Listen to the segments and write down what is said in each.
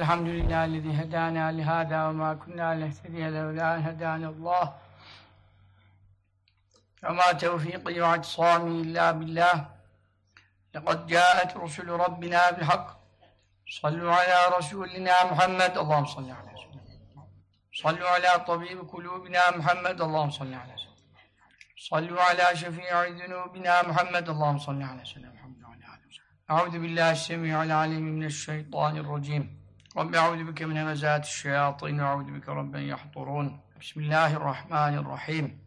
Elhamdülillah lezi hedana lihada ve ma kunna lehtediye levla hedanallah ve ma tevfiqi ve acsami illa billah لقد جاءت رسل ربنا بالحق صلوا على رسولنا محمد اللهم صل على سيدنا صلوا على طبيب قلوبنا محمد اللهم صل على سيدنا صلوا على شفيع ذنوبنا محمد اللهم صل على سيدنا محمد وعلى اله وصحبه أعوذ بالله السميع العليم من الشيطان الرجيم رب أعوذ بك من همزات الشياطين وأعوذ بك رب أن يحضرون. بسم الله الرحمن الرحيم.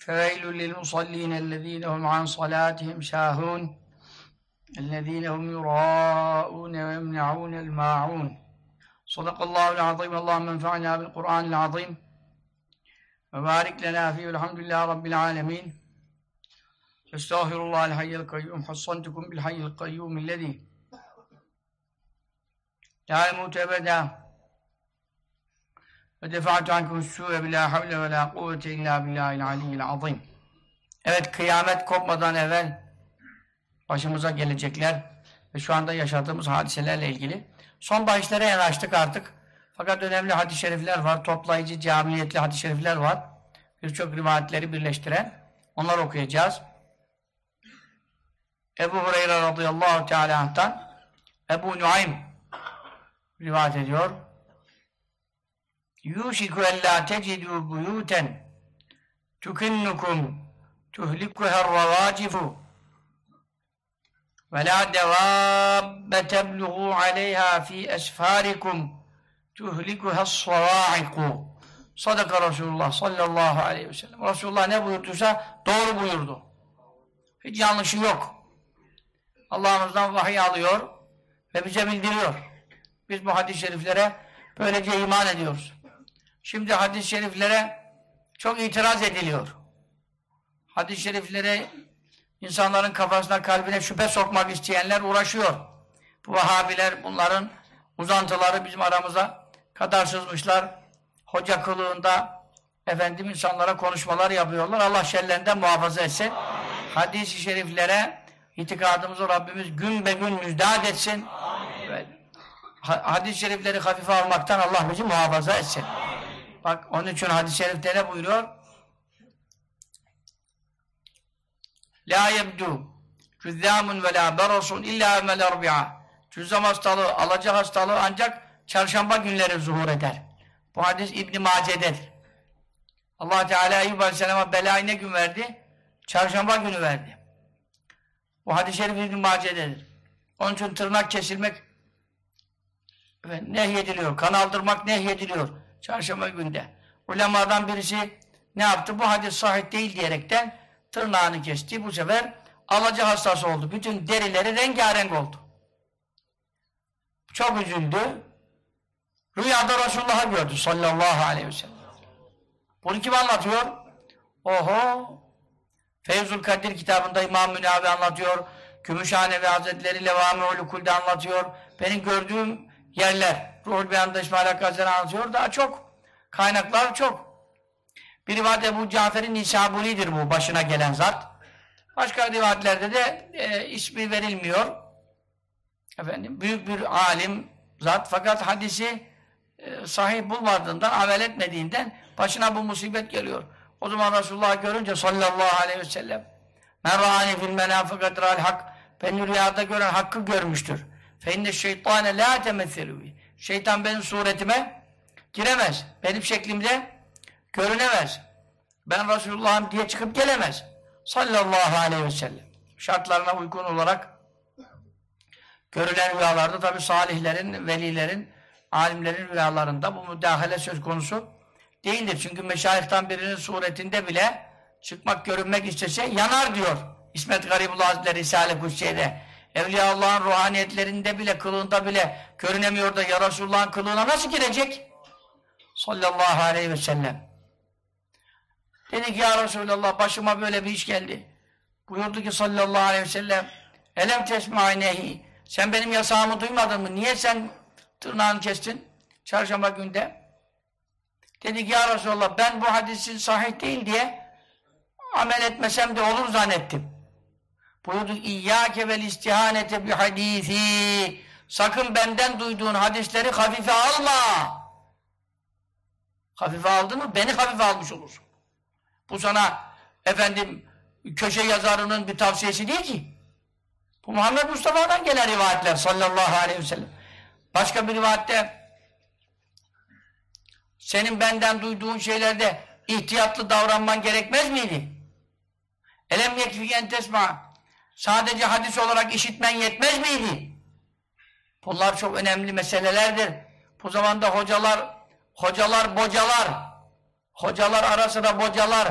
فويل للمصلين الذين هم عن صلاتهم ساهون الذين هم يراءون ويمنعون الماعون. صدق الله العظيم. اللهم انفعنا بالقرآن العظيم. وبارك لنا فيه. والحمد لله رب العالمين. أستغفر الله الحي القيوم. حصنتكم بالحي القيوم الذي La yemut ebeda. Ve defa'tu ankum su'e bila havle ve la kuvvete illa billahil aliyyil azim. Evet kıyamet kopmadan evvel başımıza gelecekler ve şu anda yaşadığımız hadiselerle ilgili son bahislere yanaştık artık. Fakat önemli hadis-i şerifler var, toplayıcı, camiyetli hadis-i şerifler var. Birçok rivayetleri birleştiren. Onları okuyacağız. Ebu Hureyre radıyallahu teala'dan Ebu Nuaym rivayet ediyor. Yuşiku ellâ tecidû buyûten tukinnukum tuhlikuher ravâcifu ve lâ devâbbe tebluğû aleyhâ fî esfârikum tuhlikuhes savâ'iku Sadaka Resulullah sallallahu aleyhi ve sellem. Resulullah ne buyurduysa doğru buyurdu. Hiç yanlışı yok. Allah'ımızdan vahiy alıyor ve bize bildiriyor. Biz bu hadis-i şeriflere böylece iman ediyoruz. Şimdi hadis-i şeriflere çok itiraz ediliyor. Hadis-i şeriflere insanların kafasına, kalbine şüphe sokmak isteyenler uğraşıyor. Bu Vahabiler bunların uzantıları bizim aramıza kadar sızmışlar. Hoca kılığında efendim insanlara konuşmalar yapıyorlar. Allah şerlerinden muhafaza etsin. Hadis-i şeriflere itikadımızı Rabbimiz gün be gün müjdat etsin. Hadis-i şerifleri hafife almaktan Allah bizi muhafaza etsin. Bak onun için hadis-i şerifte ne buyuruyor? La yebdu cüzzâmun ve la berasun illa emel erbi'a Cüzzam hastalığı, alacak hastalığı ancak çarşamba günleri zuhur eder. Bu hadis İbn-i Mace'dedir. allah Teala Eyyub Aleyhisselam'a belayı ne gün verdi? Çarşamba günü verdi. Bu hadis-i şerif İbn-i Mace'dedir. Onun için tırnak kesilmek nehyediliyor. Kan aldırmak nehyediliyor. Çarşamba günde. Ulemadan birisi ne yaptı? Bu hadis sahih değil diyerekten tırnağını kesti. Bu sefer alıcı hastası oldu. Bütün derileri rengarenk oldu. Çok üzüldü. Rüyada Resulullah'ı gördü sallallahu aleyhi ve sellem. Bunu kim anlatıyor? Oho! Feyzul Kadir kitabında İmam Münavi anlatıyor. Gümüşhanevi Hazretleri Levami-ül Kul'de anlatıyor. Benim gördüğüm yerler, Ruhul Beyan'da İsmail Hakkı anlatıyor. Daha çok. Kaynaklar çok. Bir rivayet Ebu Cafer'in Nisabuli'dir bu başına gelen zat. Başka rivayetlerde de e, ismi verilmiyor. Efendim, büyük bir alim zat fakat hadisi e, sahih bulmadığından, amel etmediğinden başına bu musibet geliyor. O zaman Resulullah görünce sallallahu aleyhi ve sellem men râni fil menâfıkadral hak beni rüyada gören hakkı görmüştür. İnne şeytâne lâ temethilûi Şeytan benim suretime giremez. Benim şeklimde görünemez. Ben Resulullah'ım diye çıkıp gelemez. Sallallahu aleyhi ve sellem. Şartlarına uygun olarak görülen rüyalarda tabi salihlerin, velilerin, alimlerin rüyalarında bu müdahale söz konusu değildir. Çünkü meşayihtan birinin suretinde bile çıkmak, görünmek istese yanar diyor. İsmet Garibullah Hazretleri Risale-i Kutsiye'de. Evliya Allah'ın ruhaniyetlerinde bile, kılığında bile görünemiyor da ya Resulullah'ın kılığına nasıl girecek? Sallallahu aleyhi ve sellem. Dedi ki ya Resulallah başıma böyle bir iş geldi. Buyurdu ki sallallahu aleyhi ve sellem Elem tesma'nehi Sen benim yasağımı duymadın mı? Niye sen tırnağını kestin? Çarşamba günde. Dedi ki ya Resulallah ben bu hadisin sahih değil diye amel etmesem de olur zannettim. Buyurdu İyyâke vel istihanete bi hadîthî Sakın benden duyduğun hadisleri hafife alma. Hafife aldın mı beni hafife almış olursun. Bu sana efendim köşe yazarının bir tavsiyesi değil ki. Bu Muhammed Mustafa'dan gelen rivayetler sallallahu aleyhi ve sellem. Başka bir rivayette senin benden duyduğun şeylerde ihtiyatlı davranman gerekmez miydi? Elem yekfiken tesma sadece hadis olarak işitmen yetmez miydi? Bunlar çok önemli meselelerdir. Bu zamanda hocalar hocalar bocalar hocalar arasında bocalar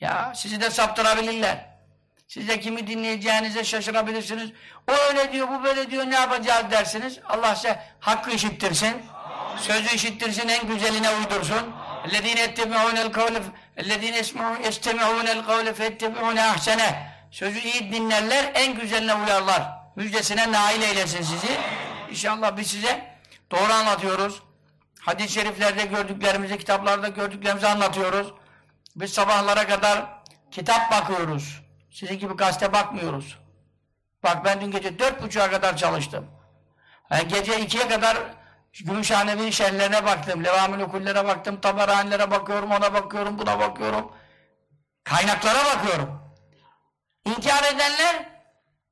ya sizi de saptırabilirler. Siz de kimi dinleyeceğinize şaşırabilirsiniz. O öyle diyor, bu böyle diyor, ne yapacağız dersiniz. Allah size hakkı işittirsin. Sözü işittirsin, en güzeline uydursun. اَلَّذ۪ينَ اَتَّبِعُونَ الْقَوْلَ اَلَّذ۪ينَ يَسْتَمِعُونَ الْقَوْلَ فَاَتَّبِعُونَ اَحْسَنَهِ Sözü iyi dinlerler, en güzeline uyarlar. Müjdesine nail eylesin sizi. İnşallah biz size doğru anlatıyoruz. Hadis-i şeriflerde gördüklerimizi, kitaplarda gördüklerimizi anlatıyoruz. Biz sabahlara kadar kitap bakıyoruz. Sizin gibi gazete bakmıyoruz. Bak ben dün gece dört buçuğa kadar çalıştım. Yani gece ikiye kadar Gümüşhanevi'nin şerlerine baktım, Levamül Okullere baktım, Tabaranilere bakıyorum, ona bakıyorum, buna bakıyorum. Kaynaklara bakıyorum. İnkar edenler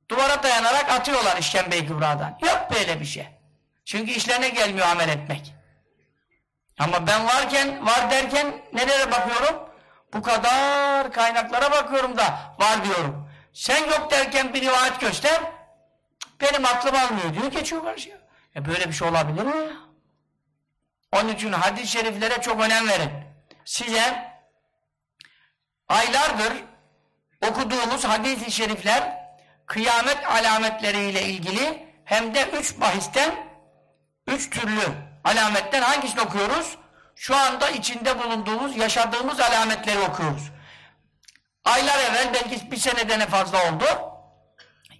duvara dayanarak atıyorlar işkembe-i kübradan. Yok böyle bir şey. Çünkü işlerine gelmiyor amel etmek. Ama ben varken, var derken nereye bakıyorum? Bu kadar kaynaklara bakıyorum da var diyorum. Sen yok derken bir rivayet göster. Benim aklım almıyor diyor. Geçiyor karşıya. E böyle bir şey olabilir mi? Onun için hadis-i şeriflere çok önem verin. Size aylardır okuduğumuz hadis-i şerifler kıyamet alametleriyle ilgili hem de üç bahisten üç türlü alametten hangisini okuyoruz? Şu anda içinde bulunduğumuz, yaşadığımız alametleri okuyoruz. Aylar evvel, belki bir seneden fazla oldu.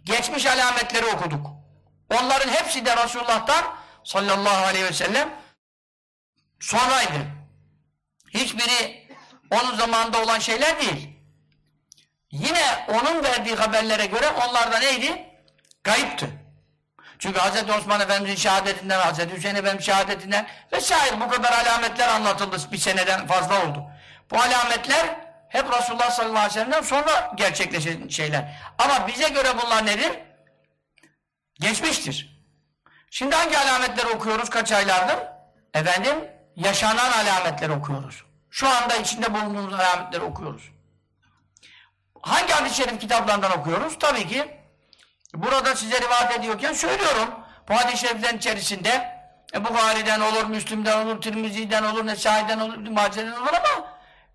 Geçmiş alametleri okuduk. Onların hepsi de Resulullah'tan sallallahu aleyhi ve sellem sonraydı. Hiçbiri onun zamanında olan şeyler değil. Yine onun verdiği haberlere göre onlar da neydi? Gayipti. Çünkü Hz. Osman Efendimiz'in şehadetinden, Hz. Hüseyin Efendimiz'in şehadetinden vesaire bu kadar alametler anlatıldı bir seneden fazla oldu. Bu alametler hep Resulullah sallallahu aleyhi ve sellem'den sonra gerçekleşen şeyler. Ama bize göre bunlar nedir? Geçmiştir. Şimdi hangi alametleri okuyoruz kaç aylardır? Efendim, yaşanan alametleri okuyoruz. Şu anda içinde bulunduğumuz alametleri okuyoruz. Hangi hadis-i şerif kitaplarından okuyoruz? Tabii ki burada size rivayet ediyorken söylüyorum. Bu hadis-i şeriflerin içerisinde e, Bukhari'den olur, Müslüm'den olur, Tirmizi'den olur, Nesai'den olur, Mace'den olur ama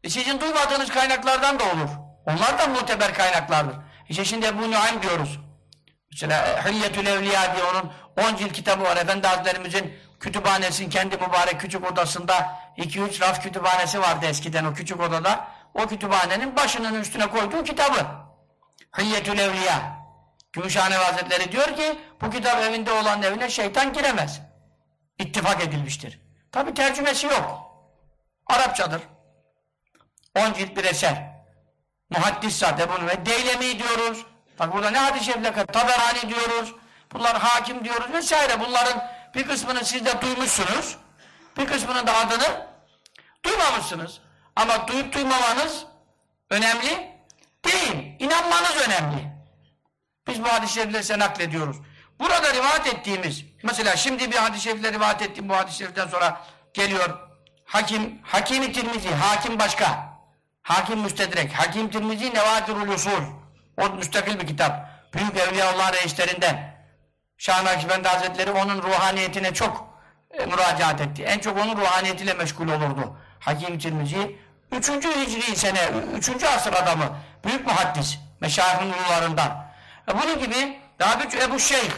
e, sizin duymadığınız kaynaklardan da olur. Onlar da muteber kaynaklardır. İşte şimdi Ebu Nuaym diyoruz. Mesela e, Hilyetül Evliya diye onun 10 cilt kitabı var. Efendi Hazretlerimizin kütüphanesinin kendi mübarek küçük odasında 2-3 raf kütüphanesi vardı eskiden o küçük odada. O kütüphanenin başının üstüne koyduğu kitabı. Hilyetül Evliya. Gümüşhane Hazretleri diyor ki bu kitap evinde olan evine şeytan giremez. İttifak edilmiştir. Tabi tercümesi yok. Arapçadır. 10 cilt bir eser. Muhaddis zat bunu ve Deylemi diyoruz. Bak burada ne hadis-i şerifler Taberani diyoruz. Bunlar hakim diyoruz vesaire. Bunların bir kısmını siz de duymuşsunuz. Bir kısmının da adını duymamışsınız. Ama duyup duymamanız önemli değil. İnanmanız önemli. Biz bu hadis-i şerifleri size naklediyoruz. Burada rivayet ettiğimiz, mesela şimdi bir hadis-i şerifle rivayet ettiğim bu hadis-i şeriften sonra geliyor Hakim, Hakim-i Tirmizi, hakim başka. Hakim Müstedrek, Hakim Tirmizi Nevadirul Usul. O müstakil bir kitap. Büyük Evliyaullah reislerinden. Şah Nakşibendi Hazretleri onun ruhaniyetine çok e, müracaat etti. En çok onun ruhaniyetiyle meşgul olurdu. Hakim Tirmizi 3. Hicri sene, 3. asır adamı. Büyük muhaddis. Meşayihin ulularından. E bunun gibi daha bir Ebu Şeyh.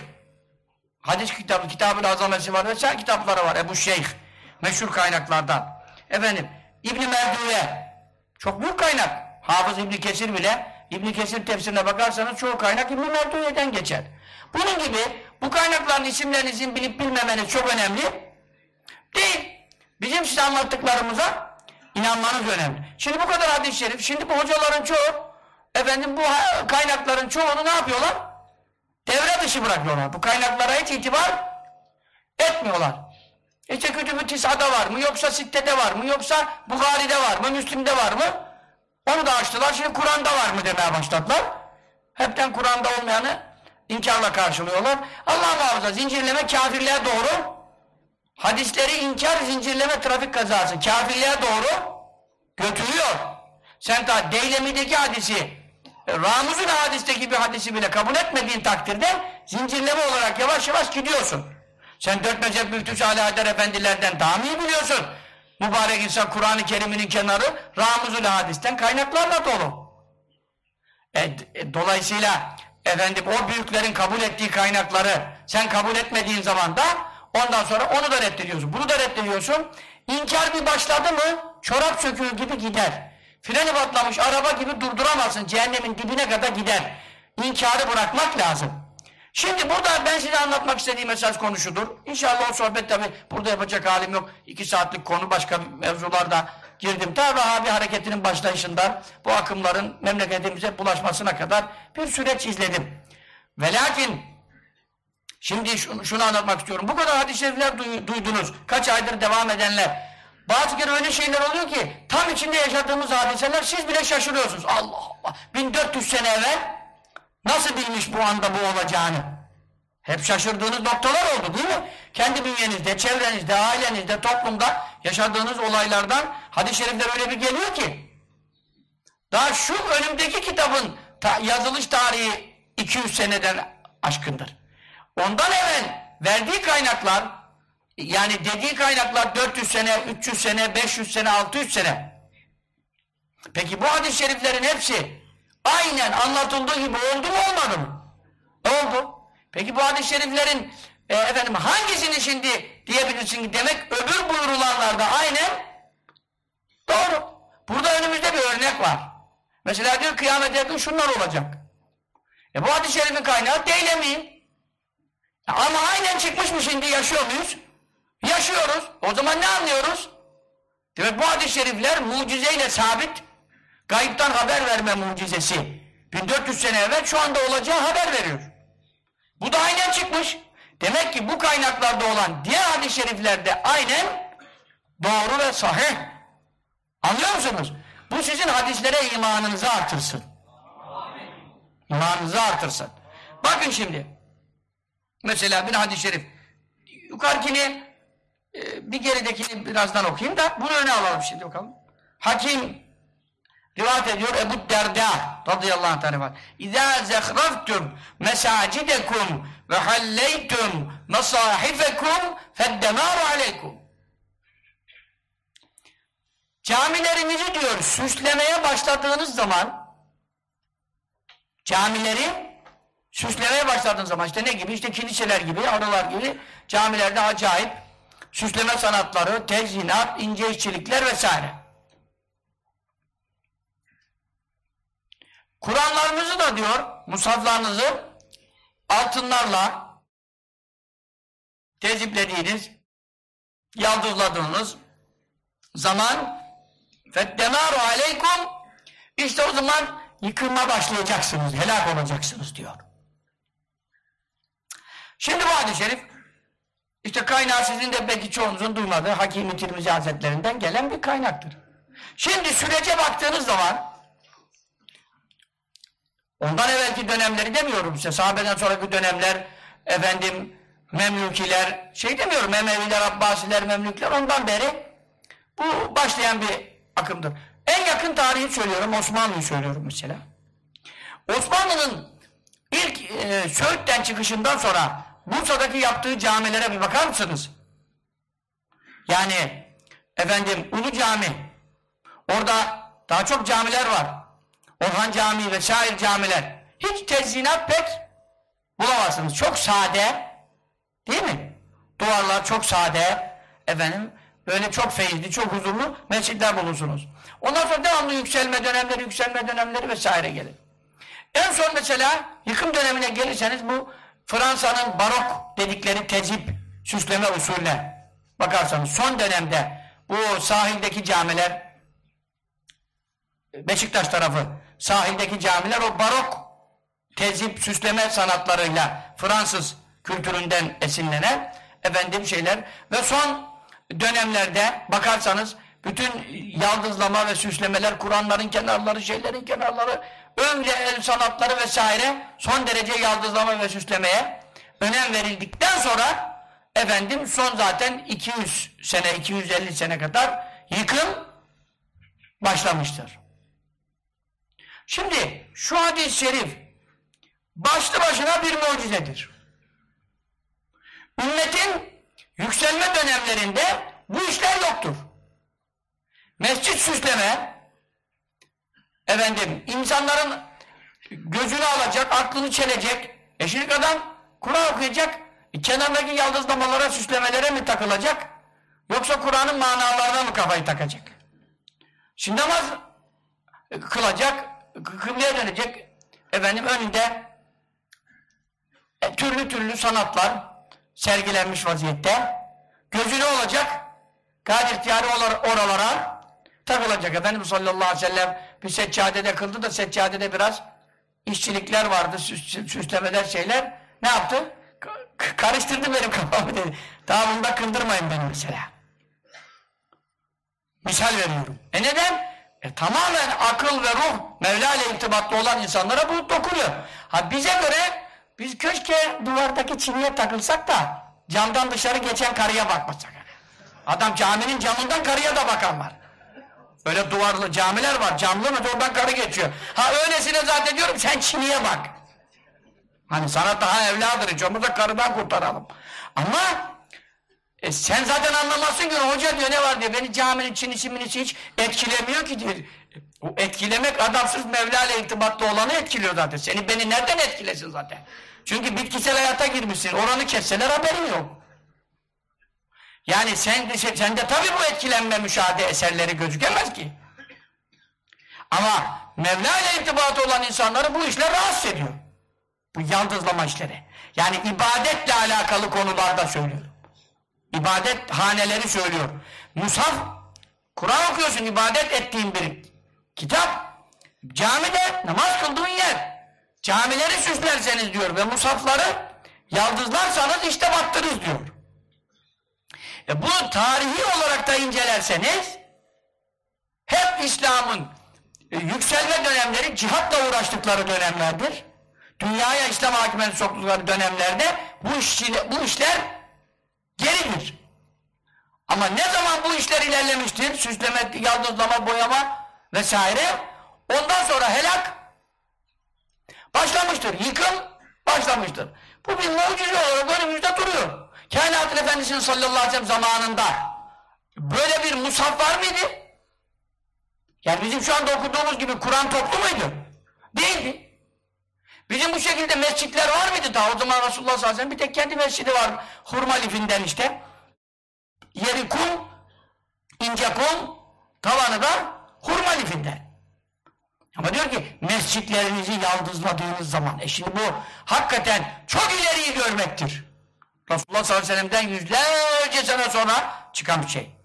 Hadis kitabı, kitabın azamesi var vesaire kitapları var. Ebu Şeyh. Meşhur kaynaklardan. Efendim, İbn-i Merdüye. Çok büyük kaynak. Hafız İbn Kesir bile İbn Kesir tefsirine bakarsanız çoğu kaynak İbn Merdüye'den geçer. Bunun gibi bu kaynakların isimlerinizin bilip bilmemeniz çok önemli. Değil. Bizim size anlattıklarımıza inanmanız önemli. Şimdi bu kadar hadis-i şerif, şimdi bu hocaların çoğu efendim bu kaynakların çoğunu ne yapıyorlar? Devre dışı bırakıyorlar. Bu kaynaklara hiç itibar etmiyorlar. İşte kütübü tisada var mı? Yoksa sittede var mı? Yoksa Bukhari'de var mı? Müslim'de var mı? Onu da açtılar. Şimdi Kur'an'da var mı demeye başladılar. Hepten Kur'an'da olmayanı inkarla karşılıyorlar. Allah muhafaza zincirleme kafirliğe doğru hadisleri inkar zincirleme trafik kazası kafirliğe doğru götürüyor. Sen ta Deylemi'deki hadisi Ramuz'un hadisteki bir hadisi bile kabul etmediğin takdirde zincirleme olarak yavaş yavaş gidiyorsun. Sen dört mezhep müftüsü Ali Haydar Efendilerden daha mı iyi biliyorsun? Mübarek insan Kur'an-ı Kerim'inin kenarı Ramuzul hadisten kaynaklarla dolu. E, e, dolayısıyla efendim o büyüklerin kabul ettiği kaynakları sen kabul etmediğin zaman da ondan sonra onu da reddediyorsun. Bunu da reddediyorsun. İnkar bir başladı mı çorap söküğü gibi gider. Freni patlamış araba gibi durduramazsın. Cehennemin dibine kadar gider. İnkarı bırakmak lazım. Şimdi burada ben size anlatmak istediğim mesaj konuşudur. İnşallah o sohbet tabi burada yapacak halim yok. İki saatlik konu başka mevzularda girdim. Ta Vahabi hareketinin başlayışından bu akımların memleketimize bulaşmasına kadar bir süreç izledim. Ve lakin şimdi şunu, şunu anlatmak istiyorum. Bu kadar hadis-i şerifler duydunuz. Kaç aydır devam edenler. Bazı kere öyle şeyler oluyor ki tam içinde yaşadığımız hadiseler siz bile şaşırıyorsunuz. Allah Allah. 1400 sene evvel nasıl bilmiş bu anda bu olacağını? Hep şaşırdığınız noktalar oldu değil mi? Kendi bünyenizde, çevrenizde, ailenizde, toplumda yaşadığınız olaylardan hadis-i şerifler öyle bir geliyor ki daha şu önümdeki kitabın ta yazılış tarihi 200 seneden aşkındır. Ondan evvel verdiği kaynaklar yani dediği kaynaklar 400 sene, 300 sene, 500 sene, 600 sene. Peki bu hadis-i şeriflerin hepsi aynen anlatıldığı gibi oldu mu olmadı mı? Oldu. Peki bu hadis-i şeriflerin e, efendim hangisini şimdi diyebilirsin ki demek öbür buyurulanlarda aynen doğru. Burada önümüzde bir örnek var. Mesela diyor kıyamet yakın şunlar olacak. E bu hadis-i şerifin kaynağı Deylemi. Ama aynen çıkmış mı şimdi yaşıyor muyuz? Yaşıyoruz. O zaman ne anlıyoruz? Demek bu hadis-i şerifler mucizeyle sabit. Gayipten haber verme mucizesi. 1400 sene evvel şu anda olacağı haber veriyor. Bu da aynen çıkmış. Demek ki bu kaynaklarda olan diğer hadis-i şeriflerde aynen doğru ve sahih. Anlıyor musunuz? Bu sizin hadislere imanınızı artırsın. İmanınızı artırsın. Bakın şimdi. Mesela bir hadis-i şerif. Yukarıkini e, bir geridekini birazdan okuyayım da bunu öne alalım şimdi bakalım. Hakim rivayet ediyor Ebu Derda radıyallahu anh var. İzâ zehraftum mesacidekum ve halleytum mesahifekum feddemâru aleykum. Camilerinizi diyor süslemeye başladığınız zaman camileri süslemeye başladığınız zaman işte ne gibi işte kiliseler gibi arılar gibi camilerde acayip süsleme sanatları, tezyinat, ince işçilikler vesaire. Kur'anlarınızı da diyor, musaflarınızı altınlarla teziplediğiniz, yaldızladığınız zaman feddemaru aleykum işte o zaman yıkılma başlayacaksınız, helak olacaksınız diyor. Şimdi bu hadis-i şerif işte kaynağı sizin de belki çoğunuzun duymadığı Hakim-i Tirmizi Hazretlerinden gelen bir kaynaktır. Şimdi sürece baktığınız zaman ondan evvelki dönemleri demiyorum size. Sahabeden sonraki dönemler efendim Memlükiler şey demiyorum Emeviler, Abbasiler, Memlükler ondan beri bu başlayan bir akımdır. En yakın tarihi söylüyorum Osmanlı'yı söylüyorum mesela. Osmanlı'nın ilk e, Söğüt'ten çıkışından sonra Bursa'daki yaptığı camilere bir bakar mısınız? Yani efendim Ulu Cami orada daha çok camiler var. Orhan Camii ve şair camiler. Hiç tezyinat pek bulamazsınız. Çok sade değil mi? Duvarlar çok sade efendim böyle çok feyizli, çok huzurlu mescitler bulursunuz. Ondan sonra devamlı yükselme dönemleri, yükselme dönemleri vesaire gelir. En son mesela yıkım dönemine gelirseniz bu Fransa'nın barok dedikleri tezip süsleme usulüne bakarsanız son dönemde bu sahildeki camiler Beşiktaş tarafı sahildeki camiler o barok tezip, süsleme sanatlarıyla Fransız kültüründen esinlenen efendim şeyler ve son dönemlerde bakarsanız bütün yaldızlama ve süslemeler, Kur'anların kenarları, şeylerin kenarları, öyle el sanatları vesaire son derece yaldızlama ve süslemeye önem verildikten sonra efendim son zaten 200 sene, 250 sene kadar yıkım başlamıştır. Şimdi şu hadis-i şerif başlı başına bir mucizedir. Ümmetin yükselme dönemlerinde bu işler yoktur. Mescit süsleme efendim insanların gözünü alacak, aklını çelecek. E şimdi adam Kur'an okuyacak, e kenardaki yaldızlamalara, süslemelere mi takılacak? Yoksa Kur'an'ın manalarına mı kafayı takacak? Şimdi namaz kılacak, kıbleye dönecek. Efendim önünde e, türlü türlü sanatlar sergilenmiş vaziyette. Gözü ne olacak? Gayet ihtiyari oralara takılacak. Efendimiz sallallahu aleyhi ve sellem bir seccadede kıldı da seccadede biraz işçilikler vardı, süslemeler şeyler. Ne yaptı? Karıştırdı benim kafamı dedi. Daha bunda kındırmayın beni mesela. Misal veriyorum. E neden? E tamamen akıl ve ruh Mevla ile irtibatlı olan insanlara bu dokunuyor. Ha bize göre biz köşke duvardaki çiniye takılsak da camdan dışarı geçen karıya bakmasak. Adam caminin camından karıya da bakan var. Öyle duvarlı camiler var. Camlı mı oradan karı geçiyor. Ha öylesine zaten diyorum sen çiniye bak. Hani sana daha evladır. Hiç da karıdan kurtaralım. Ama e sen zaten anlamazsın ki hoca diyor ne var diyor. Beni caminin çinisi minisi hiç etkilemiyor ki diyor. O etkilemek adamsız Mevla ile irtibatlı olanı etkiliyor zaten. Seni beni nereden etkilesin zaten? Çünkü bitkisel hayata girmişsin. Oranı kesseler haberin yok. Yani sen, sende tabii bu etkilenme müşahede eserleri gözükemez ki. Ama Mevla ile irtibatı olan insanları bu işler rahatsız ediyor. Bu yaldızlama işleri. Yani ibadetle alakalı konularda söylüyorum. İbadet haneleri söylüyor. Musaf, Kur'an okuyorsun, ibadet ettiğin bir kitap. Camide namaz kıldığın yer. Camileri süslerseniz diyor ve musafları yaldızlarsanız işte battırız diyor. E bunu tarihi olarak da incelerseniz hep İslam'ın e, yükselme dönemleri cihatla uğraştıkları dönemlerdir. Dünyaya İslam hakimiyeti soktukları dönemlerde bu, işçi, bu işler geridir. Ama ne zaman bu işler ilerlemiştir, süsleme, yaldızlama, boyama vesaire, ondan sonra helak başlamıştır, yıkım başlamıştır. Bu bir mucize olarak önümüzde duruyor. Kainatın Efendisi'nin sallallahu aleyhi ve sellem zamanında böyle bir musaf var mıydı? Yani bizim şu anda okuduğumuz gibi Kur'an toplu muydu? Değildi. Bizim bu şekilde mescitler var mıydı daha? O zaman Resulullah sallallahu aleyhi ve sellem bir tek kendi mescidi var. Hurma lifinden işte. Yeri kum, ince kum, tavanı da hurma lifinden. Ama diyor ki mescitlerinizi yaldızladığınız zaman. E şimdi bu hakikaten çok ileriyi görmektir. Resulullah sallallahu aleyhi ve yüzlerce sene sonra çıkan bir şey.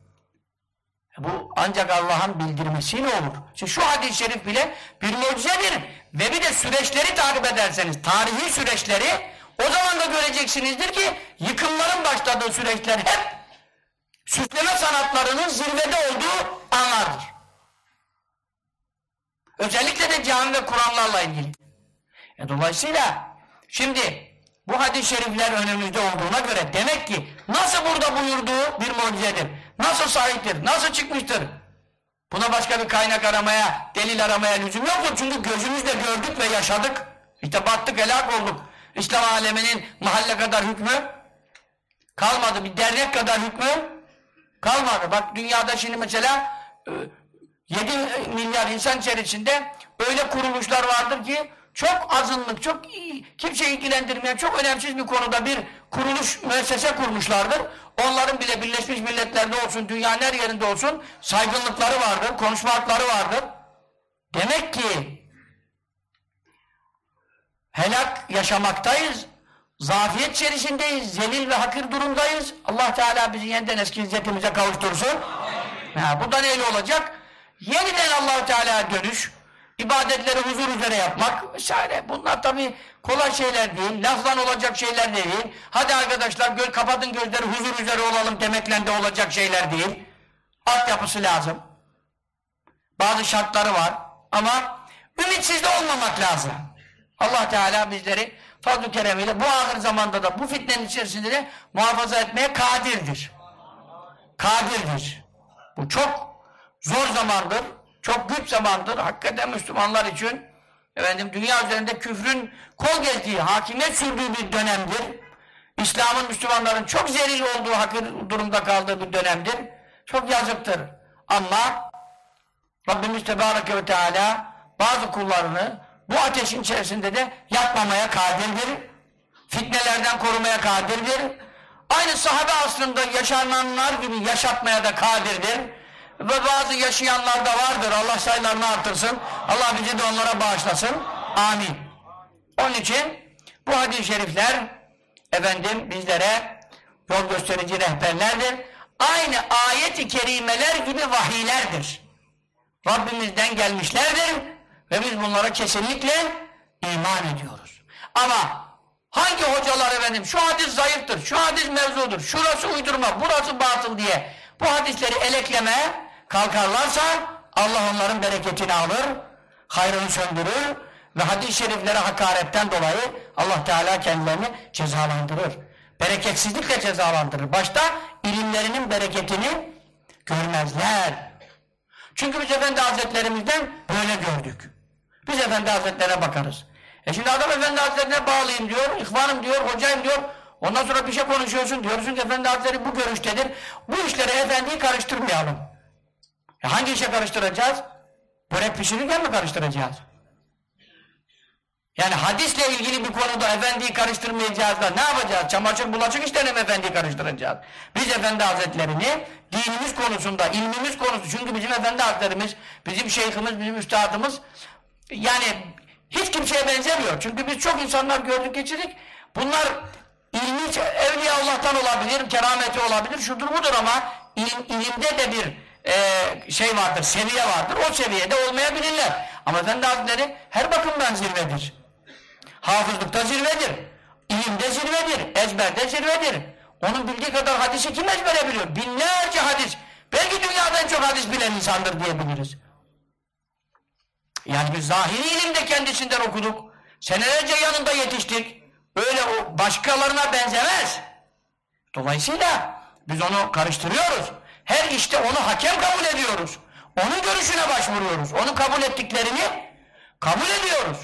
E bu ancak Allah'ın bildirmesiyle olur. Şimdi şu hadis-i şerif bile bir mucizedir. Ve bir de süreçleri takip ederseniz, tarihi süreçleri o zaman da göreceksinizdir ki yıkımların başladığı süreçler hep süsleme sanatlarının zirvede olduğu anlardır. Özellikle de cami ve Kur'anlarla ilgili. E dolayısıyla şimdi bu hadis-i şerifler önümüzde olduğuna göre demek ki nasıl burada buyurduğu bir mucizedir. Nasıl sahiptir, nasıl çıkmıştır. Buna başka bir kaynak aramaya, delil aramaya lüzum yoktur. Çünkü gözümüzle gördük ve yaşadık. İşte battık, helak olduk. İslam aleminin mahalle kadar hükmü kalmadı. Bir dernek kadar hükmü kalmadı. Bak dünyada şimdi mesela 7 e, milyar insan içerisinde öyle kuruluşlar vardır ki çok azınlık, çok kimseyi ilgilendirmeyen, çok önemsiz bir konuda bir kuruluş, müessese kurmuşlardır. Onların bile Birleşmiş Milletler'de olsun, dünyanın her yerinde olsun saygınlıkları vardır, konuşma hakları vardır. Demek ki helak yaşamaktayız, zafiyet içerisindeyiz, zelil ve hakir durumdayız. Allah Teala bizi yeniden eski izzetimize kavuştursun. Ya, bu da neyle olacak? Yeniden allah Teala dönüş, ibadetleri huzur üzere yapmak vesaire. Bunlar tabii kolay şeyler değil, lafdan olacak şeyler değil. Hadi arkadaşlar göl, kapatın gözleri huzur üzere olalım demekle de olacak şeyler değil. Altyapısı lazım. Bazı şartları var ama ümitsiz de olmamak lazım. Allah Teala bizleri fazl-ı keremiyle bu ahir zamanda da bu fitnenin içerisinde de muhafaza etmeye kadirdir. Kadirdir. Bu çok zor zamandır, çok güç zamandır. Hakikaten Müslümanlar için efendim dünya üzerinde küfrün kol gezdiği, hakimiyet sürdüğü bir dönemdir. İslam'ın Müslümanların çok zelil olduğu, hakir durumda kaldığı bir dönemdir. Çok yazıktır. Ama Rabbimiz Tebareke ve Teala bazı kullarını bu ateşin içerisinde de yakmamaya kadirdir. Fitnelerden korumaya kadirdir. Aynı sahabe aslında yaşananlar gibi yaşatmaya da kadirdir. Ve bazı yaşayanlar da vardır. Allah sayılarını artırsın. Allah bizi de onlara bağışlasın. Amin. Onun için bu hadis-i şerifler efendim bizlere yol gösterici rehberlerdir. Aynı ayet-i kerimeler gibi vahiylerdir. Rabbimizden gelmişlerdir ve biz bunlara kesinlikle iman ediyoruz. Ama hangi hocalar efendim şu hadis zayıftır, şu hadis mevzudur, şurası uydurma, burası batıl diye bu hadisleri eleklemeye kalkarlarsa Allah onların bereketini alır, hayrını söndürür ve hadis-i şeriflere hakaretten dolayı Allah Teala kendilerini cezalandırır. Bereketsizlikle cezalandırır. Başta ilimlerinin bereketini görmezler. Çünkü biz Efendi Hazretlerimizden böyle gördük. Biz Efendi Hazretlerine bakarız. E şimdi adam Efendi Hazretlerine bağlıyım diyor, ihvanım diyor, hocayım diyor. Ondan sonra bir şey konuşuyorsun, diyorsun ki Efendi Hazretleri bu görüştedir. Bu işlere Efendi'yi karıştırmayalım. E hangi işe karıştıracağız? Börek pişirirken mi karıştıracağız? Yani hadisle ilgili bir konuda efendiyi karıştırmayacağız da ne yapacağız? Çamaşır bulaşık işlerine mi efendiyi karıştıracağız? Biz efendi hazretlerini dinimiz konusunda, ilmimiz konusunda çünkü bizim efendi hazretlerimiz, bizim şeyhimiz, bizim üstadımız yani hiç kimseye benzemiyor. Çünkü biz çok insanlar gördük geçirdik. Bunlar ilmi evliya Allah'tan olabilir, kerameti olabilir, şudur budur ama ilim, ilimde de bir e, şey vardır, seviye vardır. O seviyede olmayabilirler. Ama Efendi Hazretleri her bakımdan zirvedir. Hafızlıkta zirvedir. İlimde zirvedir. Ezberde zirvedir. Onun bildiği kadar hadisi kim ezbere biliyor? Binlerce hadis. Belki dünyadan çok hadis bilen insandır diyebiliriz. Yani biz zahiri ilimde kendisinden okuduk. Senelerce yanında yetiştik. Öyle o başkalarına benzemez. Dolayısıyla biz onu karıştırıyoruz. Her işte onu hakem kabul ediyoruz. Onun görüşüne başvuruyoruz. Onu kabul ettiklerini kabul ediyoruz.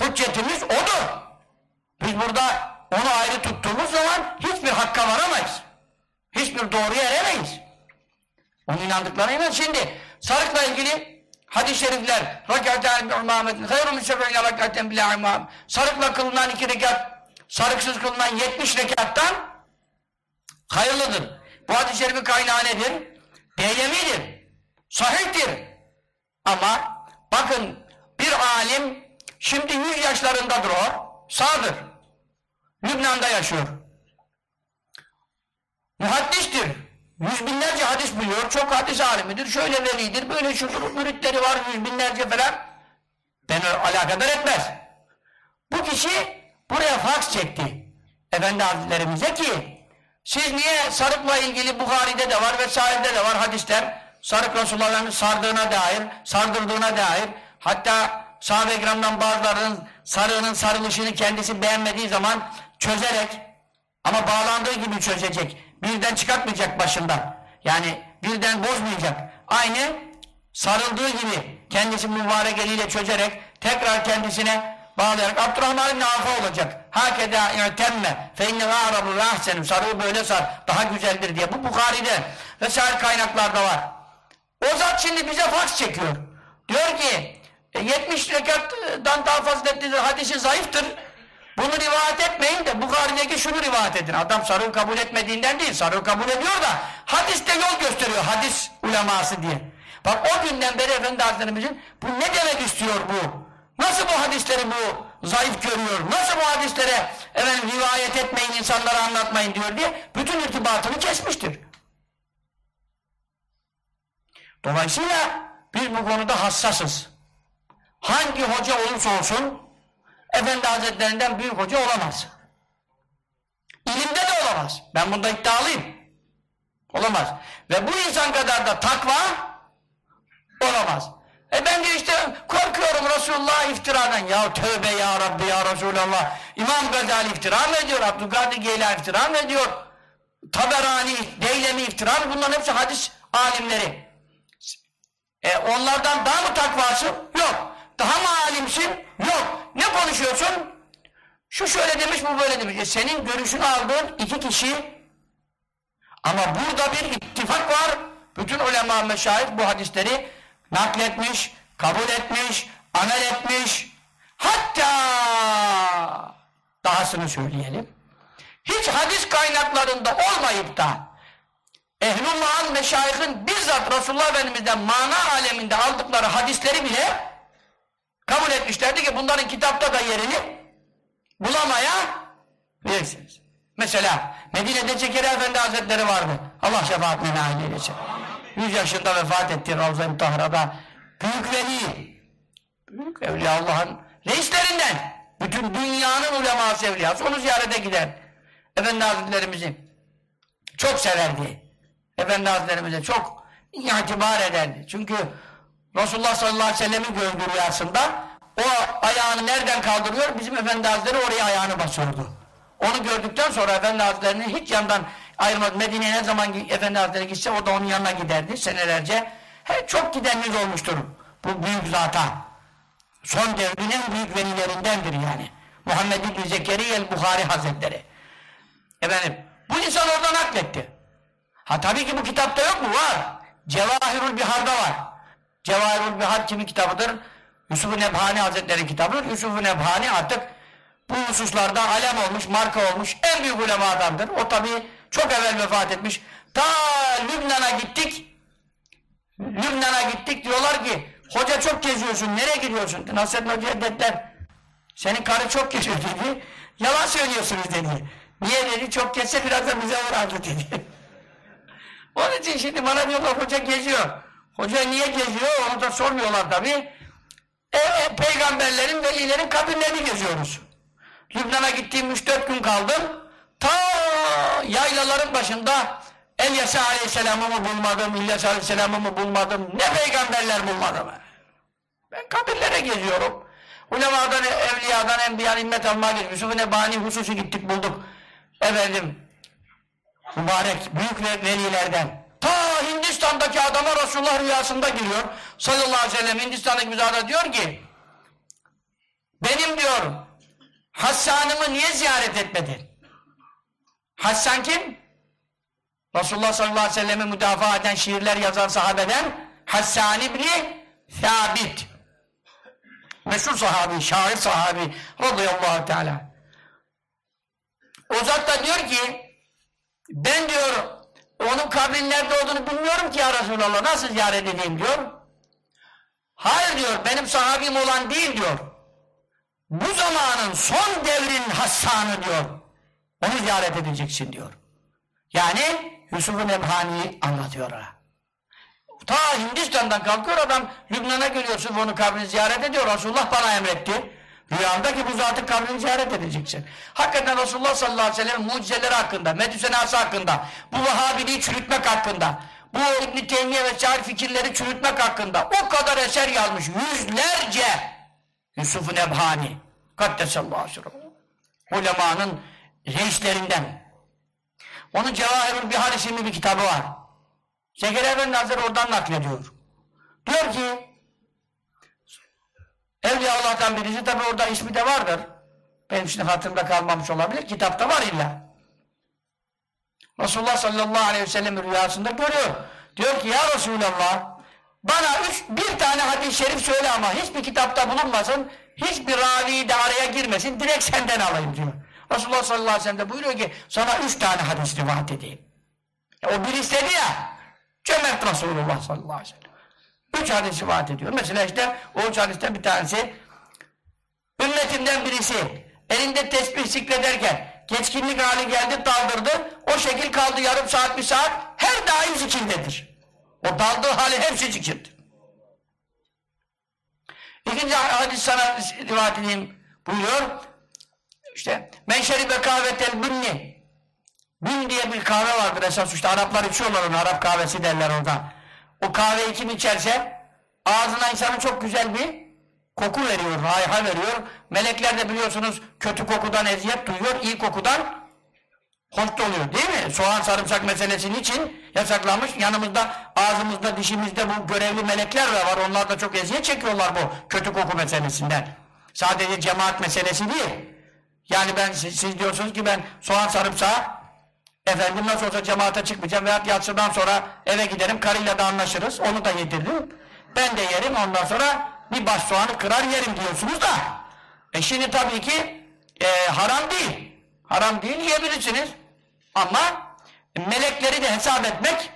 Hüccetimiz odur. Biz burada onu ayrı tuttuğumuz zaman hiçbir hakka varamayız. Hiçbir doğruya eremeyiz. Onun inandıklarına inan. Şimdi sarıkla ilgili hadis-i şerifler rakâten bi'umâmetin hayrun müsebbe'ine rakâten bilâ imâm sarıkla kılınan iki rekat sarıksız kılınan yetmiş rekattan hayırlıdır. Bu hadis-i şerifin kaynağı nedir? Beyemidir. Sahihtir. Ama bakın bir alim şimdi yüz yaşlarındadır o. Sağdır. Lübnan'da yaşıyor. Muhaddistir. Yüz binlerce hadis biliyor. Çok hadis alimidir. Şöyle velidir. Böyle şudur. Müritleri var yüz binlerce falan. Beni alakadar etmez. Bu kişi buraya faks çekti. Efendi Hazretlerimize ki siz niye sarıkla ilgili Bukhari'de de var vesairede de var hadisler sarık Resulullah'ın sardığına dair, sardırdığına dair hatta sahabe-i kiramdan bazılarının sarığının sarılışını kendisi beğenmediği zaman çözerek ama bağlandığı gibi çözecek. Birden çıkartmayacak başından. Yani birden bozmayacak. Aynı sarıldığı gibi kendisi mübarek eliyle çözerek tekrar kendisine bağlayarak Abdurrahman İbni olacak. Hakeda i'temme fe inne a'rabu ve ahsenim sarığı böyle sar daha güzeldir diye. Bu Bukhari'de vesaire kaynaklarda var. O zat şimdi bize faks çekiyor. Diyor ki 70 e, rekattan daha faziletlidir hadisi zayıftır. Bunu rivayet etmeyin de Bukhari'deki şunu rivayet edin. Adam sarığı kabul etmediğinden değil, sarığı kabul ediyor da hadiste yol gösteriyor hadis uleması diye. Bak o günden beri Efendi Hazretlerimizin bu ne demek istiyor bu? Nasıl bu hadisleri bu zayıf görüyor? Nasıl bu hadislere efendim, rivayet etmeyin, insanlara anlatmayın diyor diye bütün irtibatını kesmiştir. Dolayısıyla biz bu konuda hassasız. hangi hoca olursa olsun Efendi Hazretlerinden büyük hoca olamaz. İlimde de olamaz. Ben bunda iddialıyım. Olamaz. Ve bu insan kadar da takva olamaz. E ben de işte korkuyorum Resulullah iftiradan. Ya tövbe ya Rabbi ya Resulallah. İmam Gazali iftira mı ediyor? Abdülkadir Geylani iftira mı ediyor? Taberani, Deylemi iftira mı? Bunların hepsi hadis alimleri. E onlardan daha mı takvasın? Yok. Daha mı alimsin? Yok. Ne konuşuyorsun? Şu şöyle demiş, bu böyle demiş. E senin görüşünü aldığın iki kişi ama burada bir ittifak var. Bütün ulema meşayih bu hadisleri nakletmiş, kabul etmiş, amel etmiş. Hatta dahasını söyleyelim. Hiç hadis kaynaklarında olmayıp da Ehlullah'ın meşayihin bizzat Resulullah Efendimiz'den mana aleminde aldıkları hadisleri bile kabul etmişlerdi ki bunların kitapta da yerini bulamaya bilirsiniz. Mesela Medine'de Zekeriya Efendi Hazretleri vardı. Allah şefaatine nail eylesin. 100 yaşında vefat etti Ravza-i Tahra'da. Büyük veli. Büyük Evliya Allah'ın reislerinden. Bütün dünyanın uleması evliyası. Onu ziyarete gider. Efendi Hazretlerimizi çok severdi. Efendi Hazretlerimize çok itibar ederdi. Çünkü Resulullah sallallahu aleyhi ve sellem'in gördüğü rüyasında o ayağını nereden kaldırıyor? Bizim Efendi Hazretleri oraya ayağını basıyordu. Onu gördükten sonra Efendi Hazretleri'ni hiç yandan ayırmadı. Medine'ye ne zaman Efendi Hazretleri gitse o da onun yanına giderdi senelerce. He, çok gideniniz olmuştur bu büyük zata. Son devrin en büyük velilerindendir yani. Muhammed İbni Zekeriya el-Buhari Hazretleri. Efendim, bu insan oradan nakletti. Ha tabii ki bu kitapta yok mu? Var. Cevahirul Bihar'da var. Cevahirul Bihar kimin kitabıdır? Yusuf-u Nebhani Hazretleri kitabıdır. Yusuf-u Nebhani artık bu hususlarda alem olmuş, marka olmuş en büyük ulemadandır. O tabi çok evvel vefat etmiş. Ta Lübnan'a gittik. Lübnan'a gittik diyorlar ki hoca çok geziyorsun nereye gidiyorsun? Nasrettin Hoca'ya dediler senin karı çok geziyor dedi. Yalan söylüyorsunuz dedi. Niye dedi çok gezse biraz da bize uğrardı dedi. Onun için şimdi bana diyorlar hoca geziyor. Hoca niye geziyor onu da sormuyorlar tabi. E, e, peygamberlerin, velilerin kabirlerini geziyoruz. Lübnan'a gittiğim 3-4 gün kaldım. Ta yaylaların başında Elyasa Aleyhisselam'ı mı bulmadım, İlyas Aleyhisselam'ı mı bulmadım, ne peygamberler bulmadım. Ben kabirlere geziyorum. Ulemadan, evliyadan, enbiyan, immet almaya gidiyorum. Yusuf-u Nebani hususu gittik bulduk. Efendim, mübarek, büyük velilerden. Ta Hindistan'daki adama Resulullah rüyasında giriyor. Sallallahu aleyhi ve sellem Hindistan'daki bir zada diyor ki, benim diyor, Hassan'ımı niye ziyaret etmedin? Hassan kim? Resulullah sallallahu aleyhi ve sellem'i müdafaa eden şiirler yazan sahabeden Hassan İbni Thabit. Meşhur sahabi, şair sahabi radıyallahu teala. O zat da diyor ki ben diyor onun kabrin nerede olduğunu bilmiyorum ki ya Resulallah nasıl ziyaret edeyim diyor. Hayır diyor benim sahabim olan değil diyor bu zamanın son devrin Hassan'ı diyor. Onu ziyaret edeceksin diyor. Yani Yusuf-u Nebhani'yi anlatıyor ha. Ta Hindistan'dan kalkıyor adam Lübnan'a geliyor Yusuf onu kabrini ziyaret ediyor. Resulullah bana emretti. Rüyamda bu zatın kabrini ziyaret edeceksin. Hakikaten Resulullah sallallahu aleyhi ve sellem mucizeleri hakkında, medüsenası hakkında, bu Vahabiliği çürütmek hakkında, bu İbn-i Teymiye ve şair fikirleri çürütmek hakkında o kadar eser yazmış. Yüzlerce Yusuf-u Nebhani Kaddesallahu aleyhi Ulemanın reislerinden. Onun Cevahirul Bihar isimli bir kitabı var. Zekeriya Efendi Hazretleri oradan naklediyor. Diyor ki Evliya Allah'tan birisi tabi orada ismi de vardır. Benim şimdi hatırımda kalmamış olabilir. Kitapta var illa. Resulullah sallallahu aleyhi ve sellem rüyasında görüyor. Diyor ki ya Resulallah bana üç, bir tane hadis-i şerif söyle ama hiçbir kitapta bulunmasın, hiçbir ravi de araya girmesin, direkt senden alayım diyor. Resulullah sallallahu aleyhi ve sellem de buyuruyor ki sana üç tane hadis rivayet edeyim. E, o bir istedi ya, cömert Resulullah sallallahu aleyhi ve sellem. Üç hadis rivayet ediyor. Mesela işte o üç hadisten bir tanesi, ümmetimden birisi elinde tesbih zikrederken geçkinlik hali geldi daldırdı, o şekil kaldı yarım saat bir saat, her daim zikirdedir. O daldığı hali hepsi zikirdir. İkinci hadis sana rivayet edeyim buyuruyor. İşte men şeribe kahvetel bünni Bün diye bir kahve vardır esas işte Araplar içiyorlar onu Arap kahvesi derler orada. O kahveyi kim içerse ağzına insanın çok güzel bir koku veriyor, raiha veriyor. Melekler de biliyorsunuz kötü kokudan eziyet duyuyor, iyi kokudan hoş oluyor değil mi? Soğan sarımsak meselesinin için yasaklanmış. Yanımızda, ağzımızda, dişimizde bu görevli melekler de var. Onlar da çok eziyet çekiyorlar bu kötü koku meselesinden. Sadece cemaat meselesi değil. Yani ben siz, siz diyorsunuz ki ben soğan sarımsağı efendim nasıl olsa cemaate çıkmayacağım veyahut yatsıdan sonra eve giderim karıyla da anlaşırız. Onu da yediririm. Ben de yerim ondan sonra bir baş soğanı kırar yerim diyorsunuz da. E şimdi tabii ki e, haram değil. Haram değil yiyebilirsiniz. Ama melekleri de hesap etmek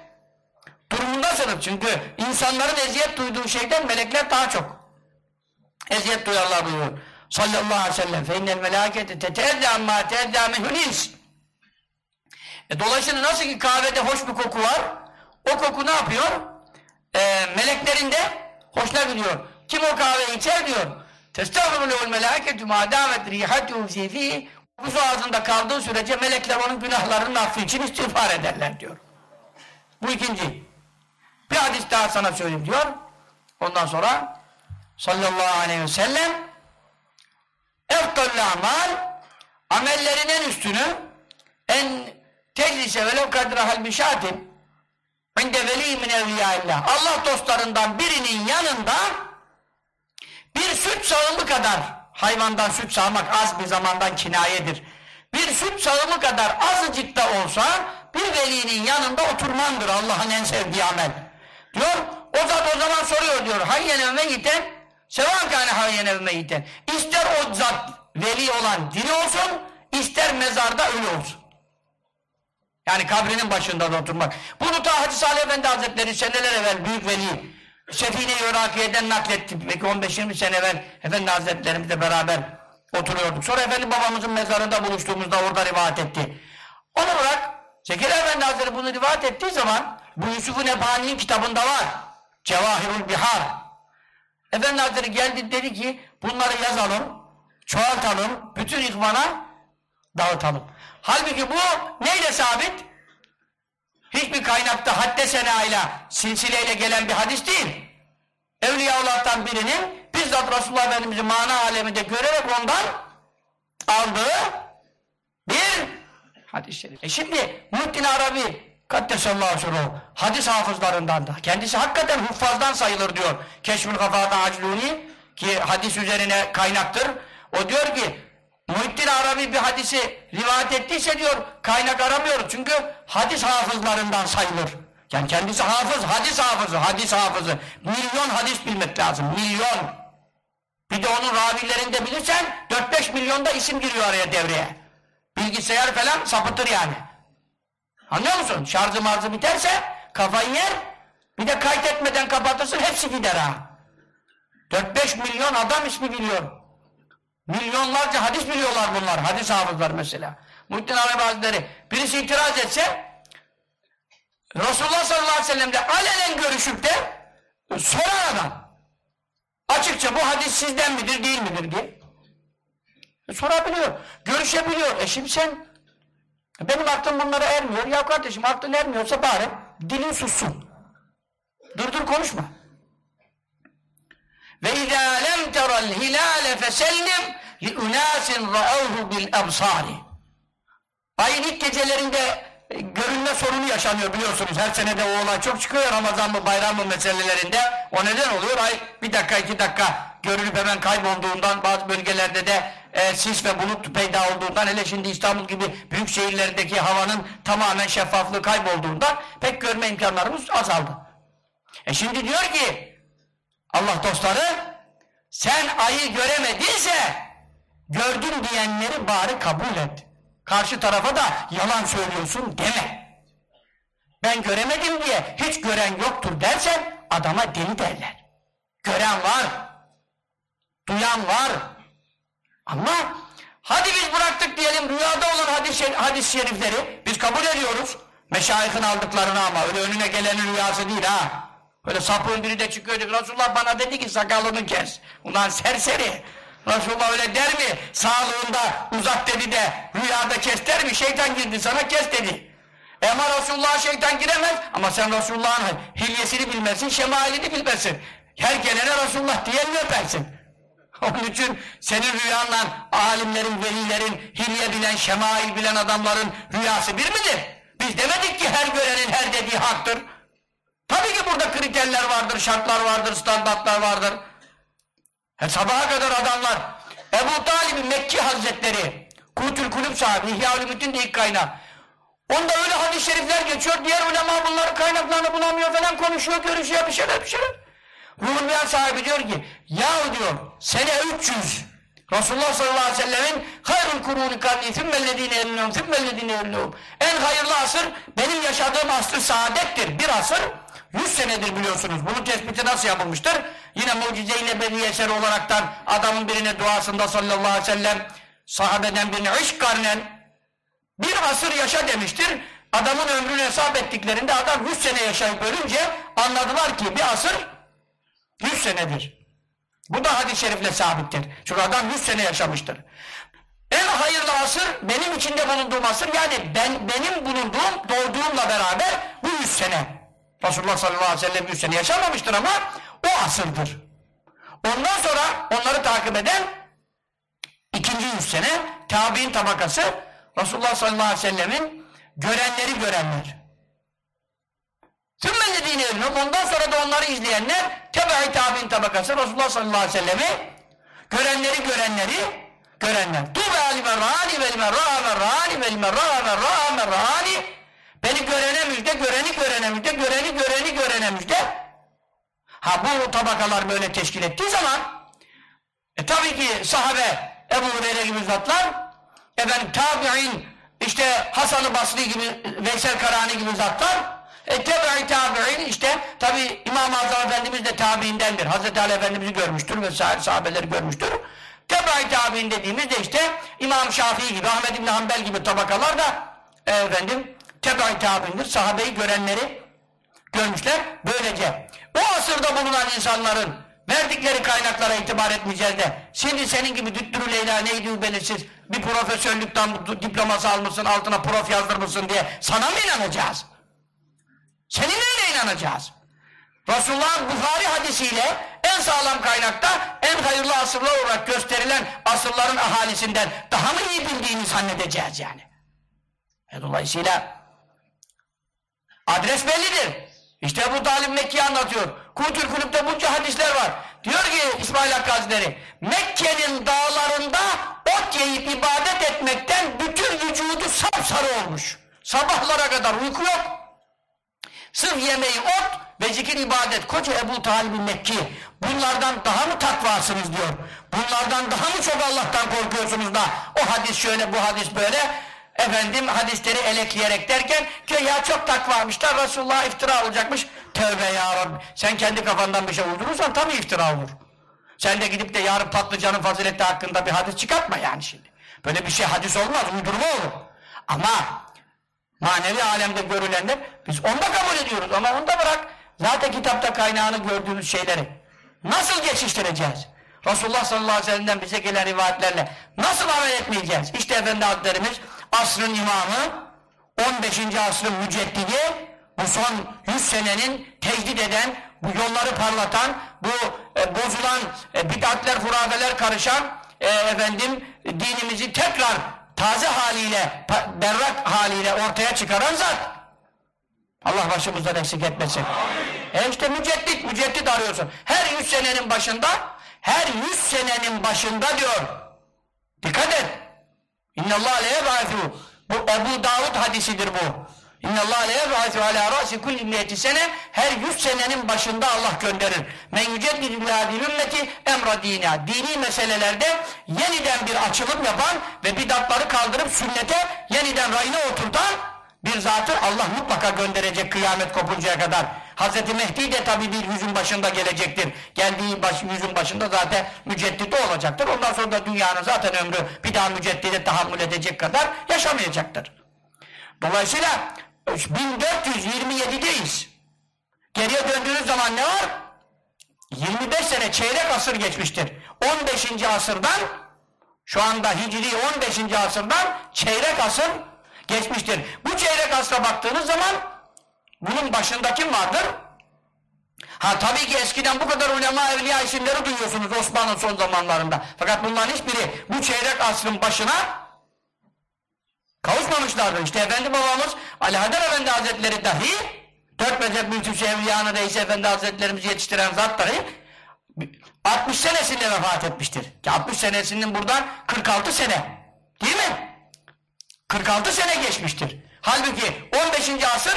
durumundasınız. Çünkü insanların eziyet duyduğu şeyden melekler daha çok eziyet duyarlar buyuruyor. Sallallahu aleyhi ve sellem fe innel melâkete teteezzâ mâ teezzâ mehulîs e, Dolayısıyla nasıl ki kahvede hoş bir koku var o koku ne yapıyor? E, meleklerin de hoşuna gidiyor. Kim o kahveyi içer diyor. Testağfirullah melâketü mâ dâmet rîhatû fî Kokusu ağzında kaldığı sürece melekler onun günahlarının affı için istiğfar ederler diyor. Bu ikinci. Bir hadis daha sana söyleyeyim diyor. Ondan sonra sallallahu aleyhi ve sellem eftalli amal amellerin en üstünü en teclise velev kadrahal bişatin inde veli min evliyaillah Allah dostlarından birinin yanında bir süt sağımı kadar hayvandan süt sağmak az bir zamandan kinayedir. Bir süt sağımı kadar azıcık da olsa bir velinin yanında oturmandır Allah'ın en sevdiği amel. Diyor, o zat o zaman soruyor diyor, hayyen evme yiten, sevan kâne hayyen evme yiten. İster o zat veli olan diri olsun, ister mezarda ölü olsun. Yani kabrinin başında da oturmak. Bunu ta Hacı Salih Efendi Hazretleri seneler evvel büyük veli Sefine-i Irakiye'den nakletti. Belki 15-20 sene evvel Efendi Hazretlerimizle beraber oturuyorduk. Sonra Efendi babamızın mezarında buluştuğumuzda orada rivayet etti. Onu bırak Zekeriya Efendi Hazretleri bunu rivayet ettiği zaman bu Yusuf-u kitabında var. Cevahirul Bihar. Efendi Hazretleri geldi dedi ki bunları yazalım, çoğaltalım, bütün ihvana dağıtalım. Halbuki bu neyle sabit? Hiçbir kaynakta hadde senayla, silsileyle gelen bir hadis değil. Evliyaullah'tan birinin bizzat Resulullah Efendimiz'i mana aleminde görerek ondan aldığı bir hadis-i şerif. E şimdi Muhittin Arabi Kaddesallahu aleyhi hadis hafızlarından da. Kendisi hakikaten huffazdan sayılır diyor. Keşfül Kafa'da Acluni ki hadis üzerine kaynaktır. O diyor ki Muhittin Arabi bir hadisi rivayet ettiyse diyor kaynak aramıyoruz. Çünkü hadis hafızlarından sayılır. Yani kendisi hafız, hadis hafızı, hadis hafızı. Milyon hadis bilmek lazım, milyon. Bir de onun ravilerinde bilirsen 4-5 milyonda isim giriyor araya devreye. Bilgisayar falan sapıtır yani. Anlıyor musun? Şarjı marzı biterse kafayı yer. Bir de kaydetmeden kapatırsın hepsi gider ha. 4-5 milyon adam ismi biliyor. Milyonlarca hadis biliyorlar bunlar. Hadis hafızlar mesela. Muhittin Arabi Hazretleri birisi itiraz etse Resulullah sallallahu aleyhi ve sellemle alenen görüşüp de sorar adam. Açıkça bu hadis sizden midir değil midir diye. E, sorabiliyor. Görüşebiliyor. E şimdi sen benim aklım bunlara ermiyor. Ya kardeşim aklın ermiyorsa bari dilin sussun. Dur dur konuşma. Ve izâ lem teral hilâle fesellim li unâsin ra'avhu bil absâri. Ayın ilk gecelerinde e, görünme sorunu yaşanıyor biliyorsunuz. Her senede o olay çok çıkıyor Ramazan mı bayram mı meselelerinde. O neden oluyor? Ay bir dakika iki dakika görünüp hemen kaybolduğundan bazı bölgelerde de e, sis ve bulut peyda olduğundan hele şimdi İstanbul gibi büyük şehirlerdeki havanın tamamen şeffaflığı kaybolduğundan pek görme imkanlarımız azaldı. E şimdi diyor ki Allah dostları sen ayı göremedinse gördüm diyenleri bari kabul et. Karşı tarafa da yalan söylüyorsun deme. Ben göremedim diye hiç gören yoktur dersen adama deli derler. Gören var. Duyan var. Ama hadi biz bıraktık diyelim rüyada olan hadis-i hadis şerifleri biz kabul ediyoruz. Meşayihin aldıklarını ama öyle önüne gelenin rüyası değil ha. Öyle sapığın biri de çıkıyordu. Resulullah bana dedi ki sakalını kes. Ulan serseri. Resulullah öyle der mi? Sağlığında uzak dedi de rüyada kes der mi? Şeytan girdi sana kes dedi. E ama Resulullah'a şeytan giremez. Ama sen Resulullah'ın hilyesini bilmezsin, şemalini bilmezsin. Her gelene Resulullah diye öpersin? Onun için senin rüyanla alimlerin, velilerin, hilye bilen, şemail bilen adamların rüyası bir midir? Biz demedik ki her görenin her dediği haktır. Tabii ki burada kriterler vardır, şartlar vardır, standartlar vardır. He, sabaha kadar adamlar Ebu Talib'in Mekki Hazretleri Kutül Kulüp sahibi İhya Ulumuddin de ilk kaynağı. Onda öyle hadis-i şerifler geçiyor. Diğer ulema bunların kaynaklarını bulamıyor falan konuşuyor, görüşüyor bir şeyler bir şeyler. Ruhul Beyan sahibi diyor ki yahu diyor sene 300 Resulullah sallallahu aleyhi ve sellemin hayrul kuruni karni fümmellezine elnûm fümmellezine elnûm en hayırlı asır benim yaşadığım asr saadettir. Bir asır 100 senedir biliyorsunuz. Bunun tespiti nasıl yapılmıştır? Yine mucize-i nebevi eseri olaraktan adamın birine duasında sallallahu aleyhi ve sellem sahabeden birine üç karnen bir asır yaşa demiştir. Adamın ömrünü hesap ettiklerinde adam 100 sene yaşayıp ölünce anladılar ki bir asır 100 senedir. Bu da hadis-i şerifle sabittir. Çünkü adam 100 sene yaşamıştır. En hayırlı asır benim içinde bulunduğum asır yani ben benim bulunduğum doğduğumla beraber bu 100 sene. Resulullah sallallahu aleyhi ve sellem 100 sene yaşamamıştır ama o asırdır. Ondan sonra onları takip eden ikinci 100 sene tabi'in tabakası Resulullah sallallahu aleyhi ve sellemin görenleri görenler. Sümmellezine evlum. Ondan sonra da onları izleyenler tebe-i tabi'in tabakası Resulullah sallallahu aleyhi ve sellemi görenleri görenleri görenler. Tube alimen rani vel merra merrani vel merra merra merrani Beni görene müjde, göreni görene müjde, göreni göreni görene müjde. Ha bu tabakalar böyle teşkil ettiği zaman e tabii ki sahabe Ebu Hureyre gibi zatlar efendim tabi'in işte Hasan-ı Basri gibi Veysel Karani gibi zatlar e tebe'i tabi'in işte tabi İmam-ı Azam Efendimiz de tabiindendir. Hazreti Ali Efendimiz'i görmüştür ve sahabeleri görmüştür. Tebe'i tabi'in dediğimiz de işte İmam Şafii gibi, Ahmet İbni Hanbel gibi tabakalar da e, efendim tebe'i tabi'indir. Sahabeyi görenleri görmüşler. Böylece o asırda bulunan insanların verdikleri kaynaklara itibar etmeyeceğiz de şimdi senin gibi Düttürü Leyla neydi belirsiz bir profesörlükten diploması almışsın altına prof yazdırmışsın diye sana mı inanacağız? Seninle inanacağız? Resulullah'ın Bukhari hadisiyle en sağlam kaynakta en hayırlı asırlar olarak gösterilen asırların ahalisinden daha mı iyi bildiğini zannedeceğiz yani. E dolayısıyla adres bellidir. İşte bu Talim Mekke'yi anlatıyor. Kutül Kulüp'te bunca hadisler var. Diyor ki İsmail Hakkı Hazretleri Mekke'nin dağlarında ot yiyip ibadet etmekten bütün vücudu sapsarı olmuş. Sabahlara kadar uyku yok. Sırf yemeği ot ve zikir ibadet. Koca Ebu Talib Mekki bunlardan daha mı takvasınız diyor. Bunlardan daha mı çok Allah'tan korkuyorsunuz da o hadis şöyle bu hadis böyle efendim hadisleri elekleyerek derken ki ya çok takvamışlar Resulullah iftira olacakmış. Tövbe ya Rabbi. Sen kendi kafandan bir şey uydurursan tabii iftira olur. Sen de gidip de yarın patlıcanın fazileti hakkında bir hadis çıkartma yani şimdi. Böyle bir şey hadis olmaz, uydurma olur. Ama manevi alemde görülenler biz onda kabul ediyoruz ama onda bırak. Zaten kitapta kaynağını gördüğümüz şeyleri nasıl geçiştireceğiz? Resulullah sallallahu aleyhi ve sellem'den bize gelen rivayetlerle nasıl amel etmeyeceğiz? İşte Efendi Hazretlerimiz asrın imamı 15. asrın müceddidi bu son 100 senenin tecdit eden bu yolları parlatan bu e, bozulan e, bid'atler hurafeler karışan e, efendim dinimizi tekrar taze haliyle berrak haliyle ortaya çıkaran zat. Allah başımızdan eksik etmesin. E işte müceddit müceddit arıyorsun. Her 100 senenin başında her 100 senenin başında diyor. Dikkat et. İnnallâh le yeb'atû Bu Ebu Davud hadisidir bu. İnnallâh le yeb'atû alâ râsi kulli miyeti sene her yüz senenin başında Allah gönderir. Men yüceddidü lâdîl ümmeti emra dînâ. Dini meselelerde yeniden bir açılım yapan ve bidatları kaldırıp sünnete yeniden rayına oturtan bir zatı Allah mutlaka gönderecek kıyamet kopuncaya kadar. Hazreti Mehdi de tabi bir yüzün başında gelecektir. Geldiği baş, yüzün başında zaten müceddidi olacaktır. Ondan sonra da dünyanın zaten ömrü bir daha müceddide tahammül edecek kadar yaşamayacaktır. Dolayısıyla 1427'deyiz. Geriye döndüğünüz zaman ne var? 25 sene çeyrek asır geçmiştir. 15. asırdan şu anda Hicri 15. asırdan çeyrek asır geçmiştir. Bu çeyrek asra baktığınız zaman bunun başında kim vardır? Ha tabii ki eskiden bu kadar ulema evliya isimleri duyuyorsunuz Osmanlı son zamanlarında. Fakat bunların hiçbiri bu çeyrek asrın başına kavuşmamışlardır. İşte Efendi babamız Ali Haydar Efendi Hazretleri dahi dört mezhep mültüsü evliyanı reis efendi hazretlerimizi yetiştiren zat dahi 60 senesinde vefat etmiştir. Ki 60 senesinin buradan 46 sene. Değil mi? 46 sene geçmiştir. Halbuki 15. asır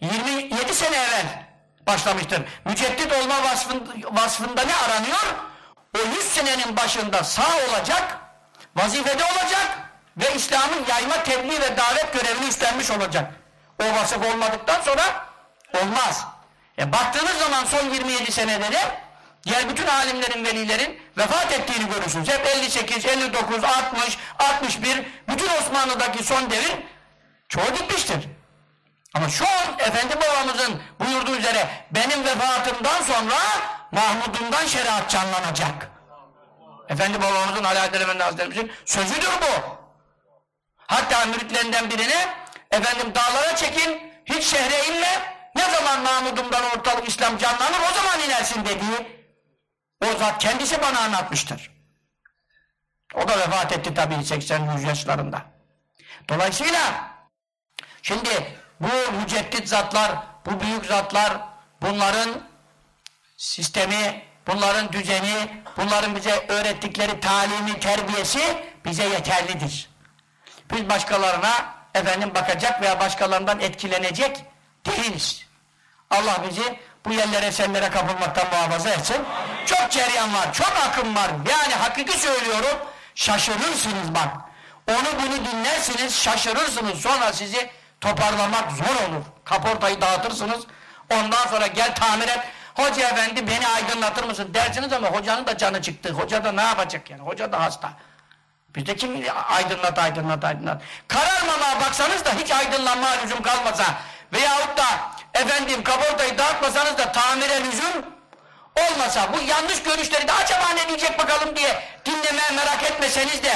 27 sene evvel başlamıştır. Müceddit olma vasfında, vasfında ne aranıyor? O 100 senenin başında sağ olacak, vazifede olacak ve İslam'ın yayma, tebliğ ve davet görevini üstlenmiş olacak. O vasıf olmadıktan sonra olmaz. E baktığınız zaman son 27 senede de diğer bütün alimlerin, velilerin vefat ettiğini görürsünüz. Hep 58, 59, 60, 61 bütün Osmanlı'daki son devir çoğu gitmiştir. Ama şu an Efendi babamızın buyurduğu üzere benim vefatımdan sonra Mahmud'umdan şeriat canlanacak. Efendi babamızın Haydar Efendi Hazretlerimizin sözüdür bu. Hatta müritlerinden birine efendim dağlara çekin, hiç şehre inme, ne zaman Mahmud'umdan ortalık İslam canlanır o zaman inersin dediği o zat kendisi bana anlatmıştır. O da vefat etti tabii 80 yaşlarında. Dolayısıyla şimdi bu müceddit zatlar, bu büyük zatlar bunların sistemi, bunların düzeni, bunların bize öğrettikleri talimi, terbiyesi bize yeterlidir. Biz başkalarına efendim bakacak veya başkalarından etkilenecek değiliz. Allah bizi bu yerlere sellere kapılmaktan muhafaza etsin. Çok ceryan var, çok akım var. Yani hakiki söylüyorum, şaşırırsınız bak. Onu bunu dinlersiniz, şaşırırsınız. Sonra sizi toparlamak zor olur. Kaportayı dağıtırsınız. Ondan sonra gel tamir et. Hoca efendi beni aydınlatır mısın dersiniz ama hocanın da canı çıktı. Hoca da ne yapacak yani? Hoca da hasta. Bizde kim aydınlat aydınlat aydınlat. Kararmamaya baksanız da hiç aydınlanma lüzum kalmasa veyahut da efendim kaportayı dağıtmasanız da tamire lüzum olmasa bu yanlış görüşleri de acaba ne diyecek bakalım diye dinlemeye merak etmeseniz de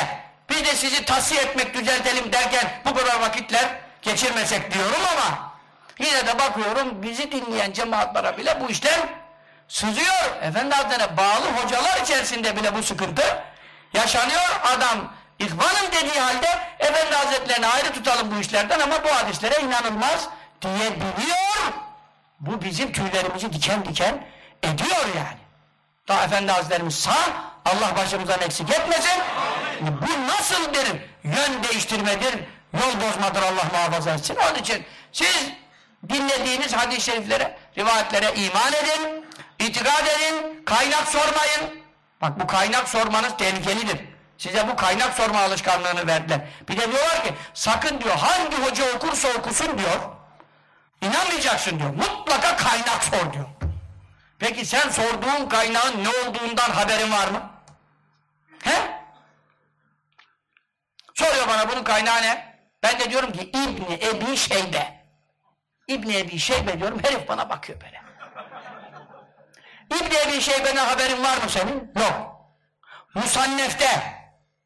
biz de sizi tasfiye etmek düzeltelim derken bu kadar vakitler geçirmesek diyorum ama yine de bakıyorum bizi dinleyen cemaatlara bile bu işler sızıyor. Efendi Hazretleri bağlı hocalar içerisinde bile bu sıkıntı yaşanıyor. Adam ihvanım dediği halde Efendi Hazretlerini ayrı tutalım bu işlerden ama bu hadislere inanılmaz diyebiliyor. Bu bizim tüylerimizi diken diken ediyor yani. Daha Efendi Hazretlerimiz sağ, Allah başımızdan eksik etmesin. Bu nasıl bir yön değiştirmedir, yol bozmadır Allah muhafaza etsin. Onun için siz dinlediğiniz hadis-i şeriflere, rivayetlere iman edin, itikad edin, kaynak sormayın. Bak bu kaynak sormanız tehlikelidir. Size bu kaynak sorma alışkanlığını verdiler. Bir de diyorlar ki sakın diyor hangi hoca okursa okusun diyor. İnanmayacaksın diyor. Mutlaka kaynak sor diyor. Peki sen sorduğun kaynağın ne olduğundan haberin var mı? He? Soruyor bana bunun kaynağı ne? Ben de diyorum ki İbni Ebi Şeybe. İbni Ebi Şeybe diyorum herif bana bakıyor böyle. İbni Ebi Şeybe'nin haberin var mı senin? Yok. Musannef'te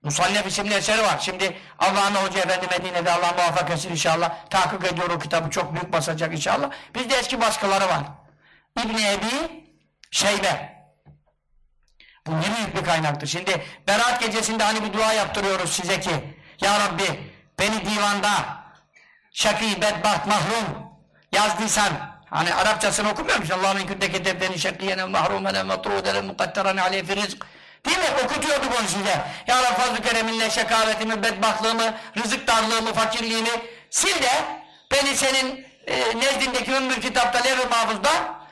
Musannef isimli eseri var. Şimdi Allah'ın Hoca Efendi Medine'de Allah muvaffak etsin inşallah. Tahkik ediyor o kitabı. Çok büyük basacak inşallah. Bizde eski baskıları var. İbni Ebi Şeybe. Bu ne büyük bir kaynaktır. Şimdi Berat gecesinde hani bir dua yaptırıyoruz size ki Ya Rabbi beni divanda şakî, bedbaht, mahrum yazdıysan hani Arapçasını okumuyor musun? Allah'ın kündeki ketebdeni şakîyene mahrumene metrûdene mukatterane aleyhi fi rizk Değil mi? Okutuyorduk onu size. Ya Rabbi fazl-ı kereminle şekavetimi, bedbahtlığımı, rızık darlığımı, fakirliğimi sil de beni senin e, nezdindeki ümmül kitapta lev-i mahfuzda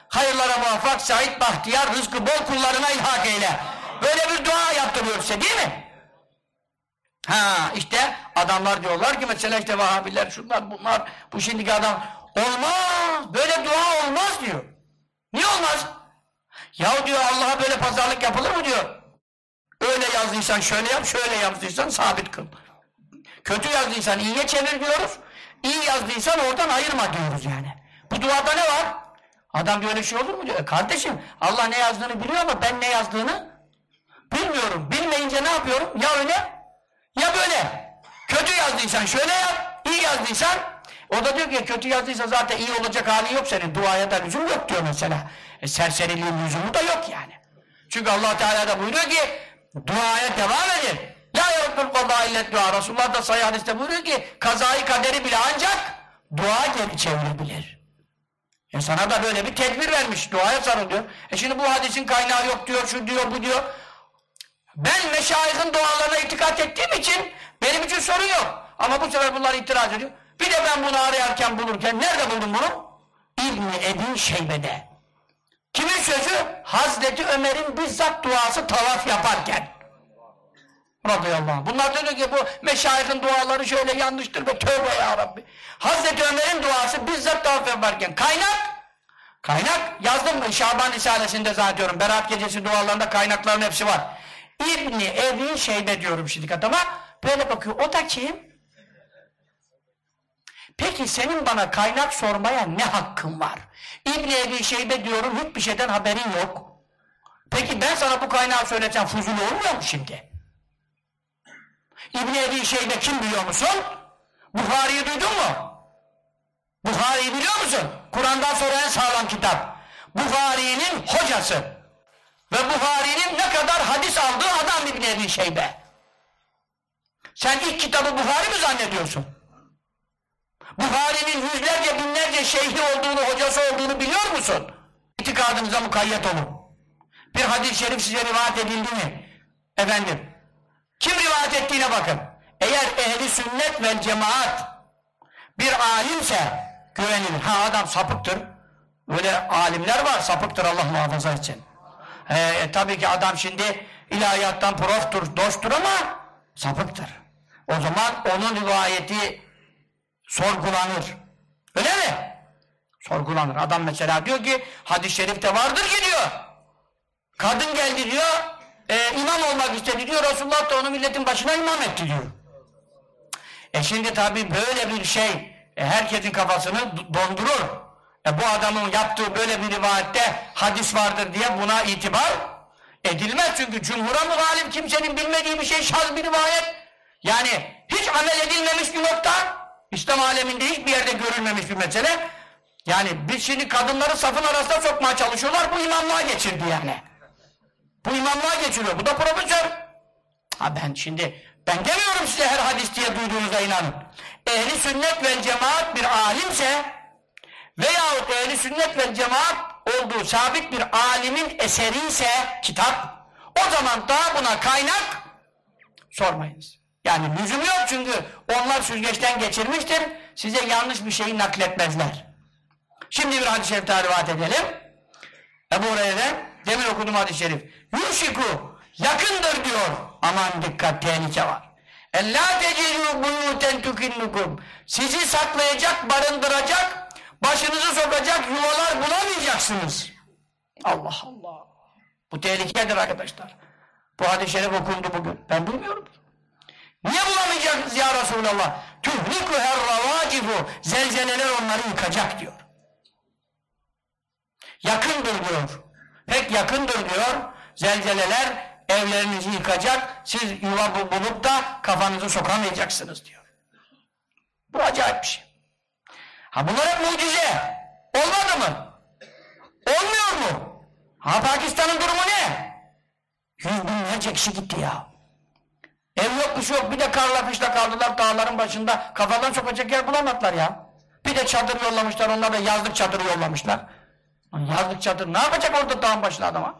hayırlara muvaffak, sait, bahtiyar, rızkı bol kullarına ilhak eyle. Böyle bir dua yaptırıyor size değil mi? Ha işte adamlar diyorlar ki mesela işte Vahabiler şunlar bunlar bu şimdiki adam olmaz böyle dua olmaz diyor. Niye olmaz? Ya diyor Allah'a böyle pazarlık yapılır mı diyor. Öyle yazdıysan şöyle yap, şöyle yazdıysan sabit kıl. Kötü yazdıysan iyiye çevir diyoruz. İyi yazdıysan oradan ayırma diyoruz yani. Bu duada ne var? Adam diyor öyle şey olur mu diyor. Kardeşim Allah ne yazdığını biliyor ama ben ne yazdığını bilmiyorum. Bilmeyince ne yapıyorum? Ya öyle ya böyle. Kötü yazdıysan şöyle yap. iyi yazdıysan o da diyor ki kötü yazdıysa zaten iyi olacak hali yok senin. Duaya da lüzum yok diyor mesela. E, serseriliğin lüzumu da yok yani. Çünkü allah Teala da buyuruyor ki duaya devam edin. La yarabbül kaza illet dua. Resulullah da sayı hadiste buyuruyor ki kazayı kaderi bile ancak dua geri çevirebilir. E sana da böyle bir tedbir vermiş. Duaya sarılıyor. E şimdi bu hadisin kaynağı yok diyor, şu diyor, bu diyor. Ben meşayihin dualarına itikat ettiğim için benim için sorun yok. Ama bu sefer bunlar itiraz ediyor. Bir de ben bunu arayarken bulurken nerede buldum bunu? İbni Ebi Şeybe'de. Kimin sözü? Hazreti Ömer'in bizzat duası tavaf yaparken. Radıyallahu anh. Bunlar diyor ki bu meşayihin duaları şöyle yanlıştır ve tövbe ya Rabbi. Hazreti Ömer'in duası bizzat tavaf yaparken. Kaynak? Kaynak yazdım mı? Şaban Risalesi'nde zannediyorum. Berat Gecesi dualarında kaynakların hepsi var. İbni Ebi Şeybe diyorum şimdi adama. Böyle bakıyor. O da kim? Peki senin bana kaynak sormaya ne hakkın var? İbni Ebi Şeybe diyorum hiçbir şeyden haberin yok. Peki ben sana bu kaynağı söylesem fuzul olmuyor mu şimdi? İbni Ebi Şeybe kim biliyor musun? Buhari'yi duydun mu? Buhari'yi biliyor musun? Kur'an'dan sonra en sağlam kitap. Buhari'nin hocası. Ve Buhari'nin ne kadar hadis aldığı adam İbni Ebi Şeybe. Sen ilk kitabı Buhari mi zannediyorsun? Buhari'nin yüzlerce binlerce şeyhi olduğunu, hocası olduğunu biliyor musun? İtikadınıza mukayyet olun. Bir hadis-i şerif size rivayet edildi mi? Efendim, kim rivayet ettiğine bakın. Eğer ehli sünnet ve cemaat bir alimse güvenilir. Ha adam sapıktır. Öyle alimler var sapıktır Allah muhafaza etsin. Ee, e, tabii ki adam şimdi ilahiyattan proftur, doştur ama sapıktır. O zaman onun rivayeti sorgulanır. Öyle mi? Sorgulanır. Adam mesela diyor ki hadis-i şerifte vardır ki diyor. Kadın geldi diyor e, imam olmak istedi diyor. Resulullah da onu milletin başına imam etti diyor. E şimdi tabi böyle bir şey e, herkesin kafasını dondurur. E bu adamın yaptığı böyle bir rivayette hadis vardır diye buna itibar edilmez. Çünkü cumhura muhalif kimsenin bilmediği bir şey şaz bir rivayet. Yani hiç amel edilmemiş bir nokta. İslam aleminde hiçbir yerde görülmemiş bir mesele. Yani biz şimdi kadınları safın arasına sokmaya çalışıyorlar. Bu imamlığa geçirdi yani. Bu imamlığa geçiriyor. Bu da profesör. Ha ben şimdi ben demiyorum size her hadis diye duyduğunuza inanın. Ehli sünnet ve cemaat bir alimse veyahut ehli sünnet ve cemaat olduğu sabit bir alimin eseri ise kitap o zaman daha buna kaynak sormayınız. Yani lüzum yok çünkü onlar süzgeçten geçirmiştir. Size yanlış bir şeyi nakletmezler. Şimdi bir hadis-i şerif rivayet edelim. Ebu Hureyre'den demin okudum hadis-i şerif. Yuşiku yakındır diyor. Aman dikkat tehlike var. Ellâ tecilû buyûten tukinnukum. Sizi saklayacak, barındıracak, başınızı sokacak yuvalar bulamayacaksınız. Allah Allah. Bu tehlikedir arkadaşlar. Bu hadis-i şerif okundu bugün. Ben bilmiyorum. Niye bulamayacağız ya Resulallah? Tuhliku her ravacifu. Zelzeleler onları yıkacak diyor. Yakındır diyor. Pek yakındır diyor. Zelzeleler evlerinizi yıkacak. Siz yuva bulup da kafanızı sokamayacaksınız diyor. Bu acayip bir şey. Ha bunlar hep mucize. Olmadı mı? Olmuyor mu? Ha Pakistan'ın durumu ne? Yüz binlerce kişi gitti ya. Ev yok bir şey yok. Bir de karla kışla kaldılar dağların başında. Kafadan sokacak yer bulamadılar ya. Bir de çadır yollamışlar. Onlar da yazlık çadırı yollamışlar. Yazlık çadır ne yapacak orada dağın başında adama?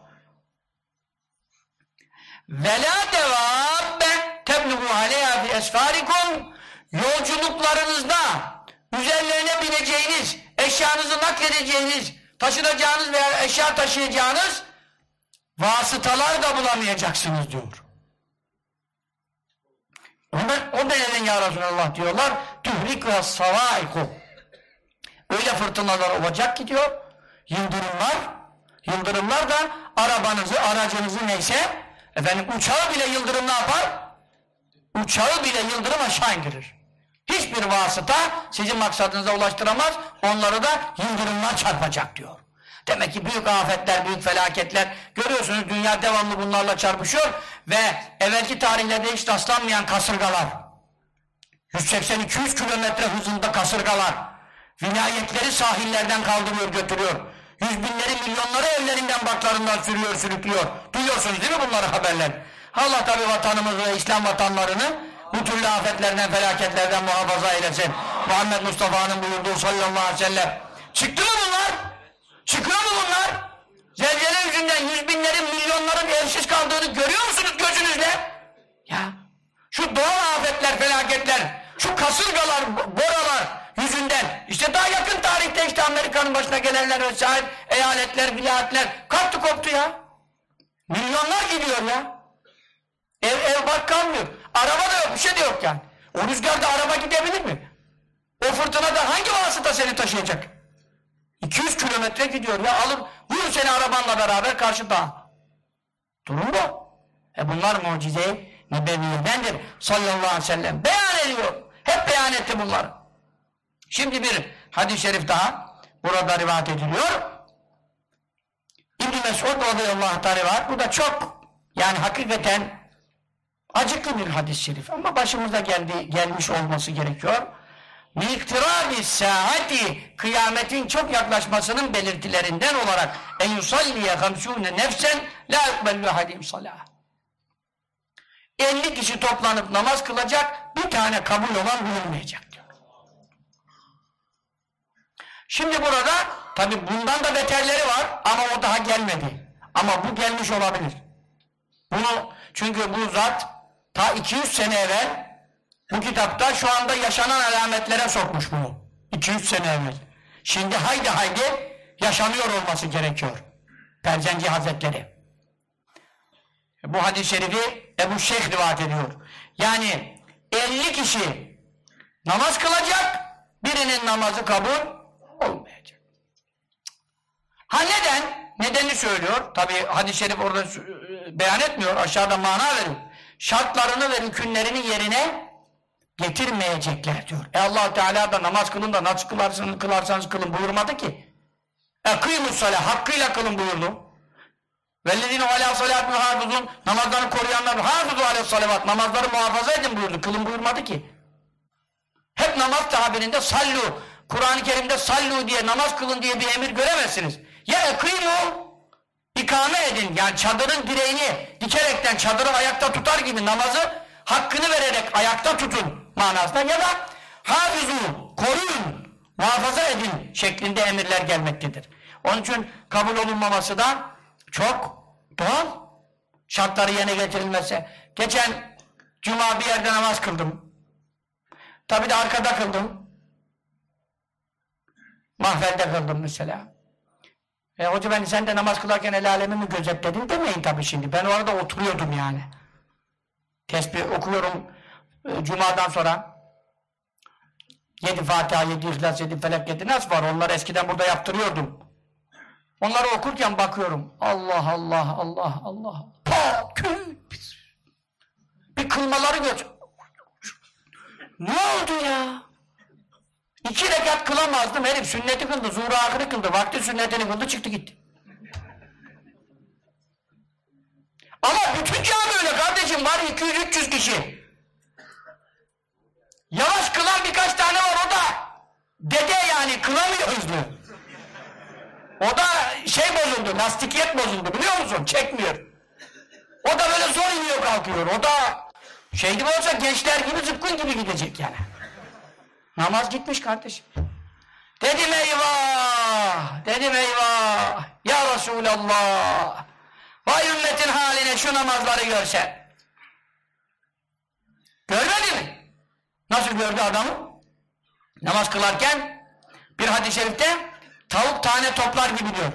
Vela devabbe tebluğu aleyha fi esfarikum yolculuklarınızda üzerlerine bineceğiniz, eşyanızı nakledeceğiniz, taşınacağınız veya eşya taşıyacağınız vasıtalar da bulamayacaksınız diyor. Ondan, o neden ya Resulallah diyorlar tührik ve savaiku öyle fırtınalar olacak ki diyor yıldırımlar yıldırımlar da arabanızı aracınızı neyse efendim uçağı bile yıldırım ne yapar? uçağı bile yıldırım aşağı indirir. Hiçbir vasıta sizin maksadınıza ulaştıramaz onları da yıldırımlar çarpacak diyor Demek ki büyük afetler, büyük felaketler görüyorsunuz dünya devamlı bunlarla çarpışıyor ve evvelki tarihlerde hiç rastlanmayan kasırgalar 180-200 kilometre hızında kasırgalar vilayetleri sahillerden kaldırıyor götürüyor. Yüz binleri milyonları evlerinden baklarından sürüyor sürüklüyor. Duyuyorsunuz değil mi bunları haberler? Allah tabi vatanımızı ve İslam vatanlarını bu türlü afetlerden felaketlerden muhafaza eylesin. Muhammed Mustafa'nın buyurduğu sallallahu aleyhi ve sellem. Çıktı mı bunlar? Çıkıyor mu bunlar? Zelzele yüzünden yüz binlerin milyonların evsiz kaldığını görüyor musunuz gözünüzle? Ya şu doğal afetler, felaketler, şu kasırgalar, boralar yüzünden işte daha yakın tarihte işte Amerika'nın başına gelenler vesaire eyaletler, vilayetler kalktı koptu ya. Milyonlar gidiyor ya. Ev, ev bak kalmıyor. Araba da yok, bir şey de yok yani. O rüzgarda araba gidebilir mi? O fırtınada hangi vasıta seni taşıyacak? 200 kilometre gidiyor ya alır vurur seni arabanla beraber karşı dağa. Durum bu. E bunlar mucize nebeviyedendir sallallahu aleyhi ve sellem. Beyan ediyor. Hep beyan etti bunlar. Şimdi bir hadis-i şerif daha burada rivayet ediliyor. İbn-i Mesud radıyallahu anh var. Bu da çok yani hakikaten acıklı bir hadis-i şerif ama başımıza geldi, gelmiş olması gerekiyor. Miktirabi saati kıyametin çok yaklaşmasının belirtilerinden olarak en yusalliye hamsûne nefsen la yukbellu hadim salah. 50 kişi toplanıp namaz kılacak bir tane kabul olan bulunmayacak. Şimdi burada tabi bundan da beterleri var ama o daha gelmedi. Ama bu gelmiş olabilir. Bunu çünkü bu zat ta 200 sene evvel bu kitapta şu anda yaşanan alametlere sokmuş bunu. 200 sene evvel. Şimdi haydi haydi yaşanıyor olması gerekiyor. Percenci Hazretleri. Bu hadis-i şerifi Ebu Şeyh rivayet ediyor. Yani 50 kişi namaz kılacak, birinin namazı kabul olmayacak. Ha neden? Nedeni söylüyor. Tabi hadis-i şerif orada beyan etmiyor. Aşağıda mana veriyor. Şartlarını ve rükünlerini yerine getirmeyecekler diyor. E allah Teala da namaz kılın da nasıl kılarsanız, kılarsanız kılın buyurmadı ki. E kıymus salah hakkıyla kılın buyurdu. Vellezine alâ salâtun hâfızun namazlarını koruyanlar hâfızu alâ salavat namazları muhafaza edin buyurdu. Kılın buyurmadı ki. Hep namaz tabirinde sallu Kur'an-ı Kerim'de sallu diye namaz kılın diye bir emir göremezsiniz. Ya ekîmû ikame edin yani çadırın direğini dikerekten çadırı ayakta tutar gibi namazı hakkını vererek ayakta tutun manasında ya da hafızu koruyun muhafaza edin şeklinde emirler gelmektedir. Onun için kabul olunmaması da çok doğal. Şartları yerine getirilmesi. Geçen cuma bir yerde namaz kıldım. Tabi de arkada kıldım. Mahvelde kıldım mesela. E hoca ben sen de namaz kılarken el alemi mi gözetledin demeyin tabi şimdi. Ben orada oturuyordum yani. Tesbih okuyorum cumadan sonra. Yedi Fatiha, yedi İhlas, yedi Felak, yedi Nas var. Onları eskiden burada yaptırıyordum. Onları okurken bakıyorum. Allah Allah Allah Allah. Pa, pis. Bir kılmaları gör. Ne oldu ya? İki rekat kılamazdım herif sünneti kıldı, zuhru ahırı kıldı, vakti sünnetini kıldı, çıktı gitti. Ama bütün cami öyle kardeşim var 200-300 kişi. Yavaş kılan birkaç tane var o da dede yani kılamıyor hızlı. O da şey bozuldu, lastikiyet bozuldu biliyor musun? Çekmiyor. O da böyle zor iniyor kalkıyor. O da şey gibi olsa gençler gibi zıpkın gibi gidecek yani. Namaz gitmiş kardeşim. Dedim eyvah, dedim eyvah. Ya Resulallah. Vay ümmetin haline şu namazları görsen. Görmedi mi? Nasıl gördü adamı? Namaz kılarken bir hadis-i şerifte tavuk tane toplar gibi diyor.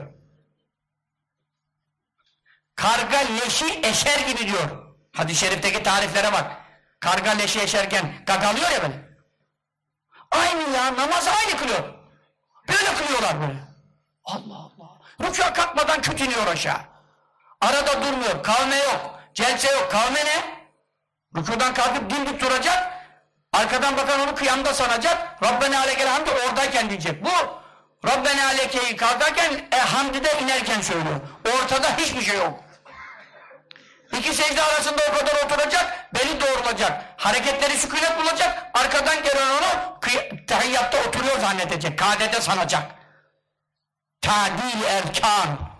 Karga leşi eşer gibi diyor. Hadis-i şerifteki tariflere bak. Karga leşi eşerken gagalıyor ya böyle. Aynı ya namaz aynı kılıyor. Böyle kılıyorlar böyle. Allah Allah. Rükûa kalkmadan küt iniyor aşağı. Arada durmuyor. Kavme yok. Celse yok. Kavme ne? Rükudan kalkıp dimdik duracak. Arkadan bakan onu kıyamda sanacak. Rabbena aleykel hamd oradayken diyecek. Bu Rabbena alekeyi kalkarken e, hamdide inerken söylüyor. Ortada hiçbir şey yok. İki secde arasında o kadar oturacak, beli doğrulacak. Hareketleri sükunet bulacak, arkadan gelen onu tahiyyatta oturuyor zannedecek, kadede sanacak. Tadil erkan.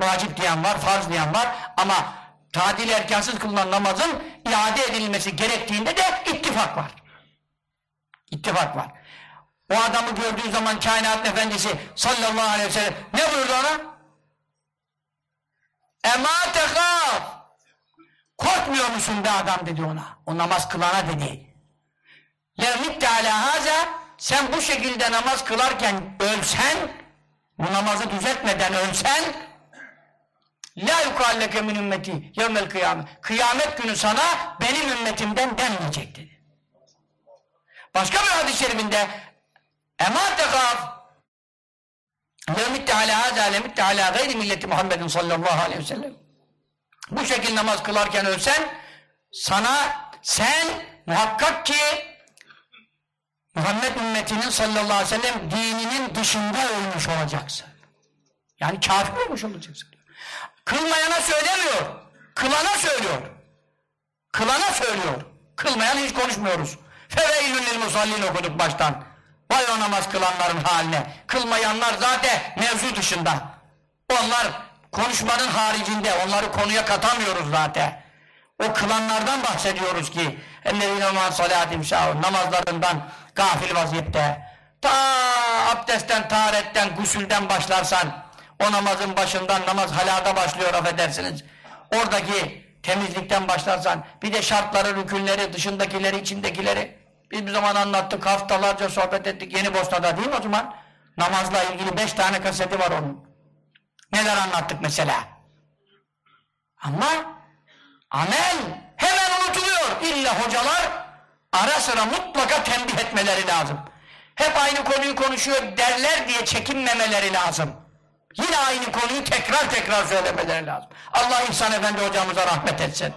Vacip diyen var, farz diyen var ama tadil erkansız kılınan namazın iade edilmesi gerektiğinde de ittifak var. İttifak var. O adamı gördüğü zaman kainat efendisi sallallahu aleyhi ve sellem ne buyurdu ona? Ema tekaf korkmuyor musun be adam dedi ona. O namaz kılana dedi. Levnitte ala haza sen bu şekilde namaz kılarken ölsen bu namazı düzeltmeden ölsen la yukalleke min ümmeti yevmel kıyamet kıyamet günü sana benim ümmetimden denmeyecek dedi. Başka bir hadis-i şerifinde Ema tekaf lemitte ala haza lemitte ala gayri milleti Muhammedin sallallahu aleyhi ve sellem bu şekilde namaz kılarken ölsen sana sen muhakkak ki Muhammed ümmetinin sallallahu aleyhi ve sellem dininin dışında ölmüş olacaksın. Yani kafir olmuş olacaksın. Kılmayana söylemiyor. Kılana söylüyor. Kılana söylüyor. Kılmayan hiç konuşmuyoruz. Feveylül lil okuduk baştan. Vay o namaz kılanların haline. Kılmayanlar zaten mevzu dışında. Onlar konuşmanın haricinde. Onları konuya katamıyoruz zaten. O kılanlardan bahsediyoruz ki namazlarından gafil vaziyette ta abdestten, taharetten, gusülden başlarsan o namazın başından namaz halada başlıyor affedersiniz. Oradaki temizlikten başlarsan bir de şartları, rükünleri, dışındakileri, içindekileri biz bir zaman anlattık, haftalarca sohbet ettik Yeni Bosna'da değil mi o zaman? Namazla ilgili beş tane kaseti var onun. Neler anlattık mesela? Ama amel hemen unutuluyor. İlla hocalar ara sıra mutlaka tembih etmeleri lazım. Hep aynı konuyu konuşuyor derler diye çekinmemeleri lazım. Yine aynı konuyu tekrar tekrar söylemeleri lazım. Allah İhsan Efendi hocamıza rahmet etsin.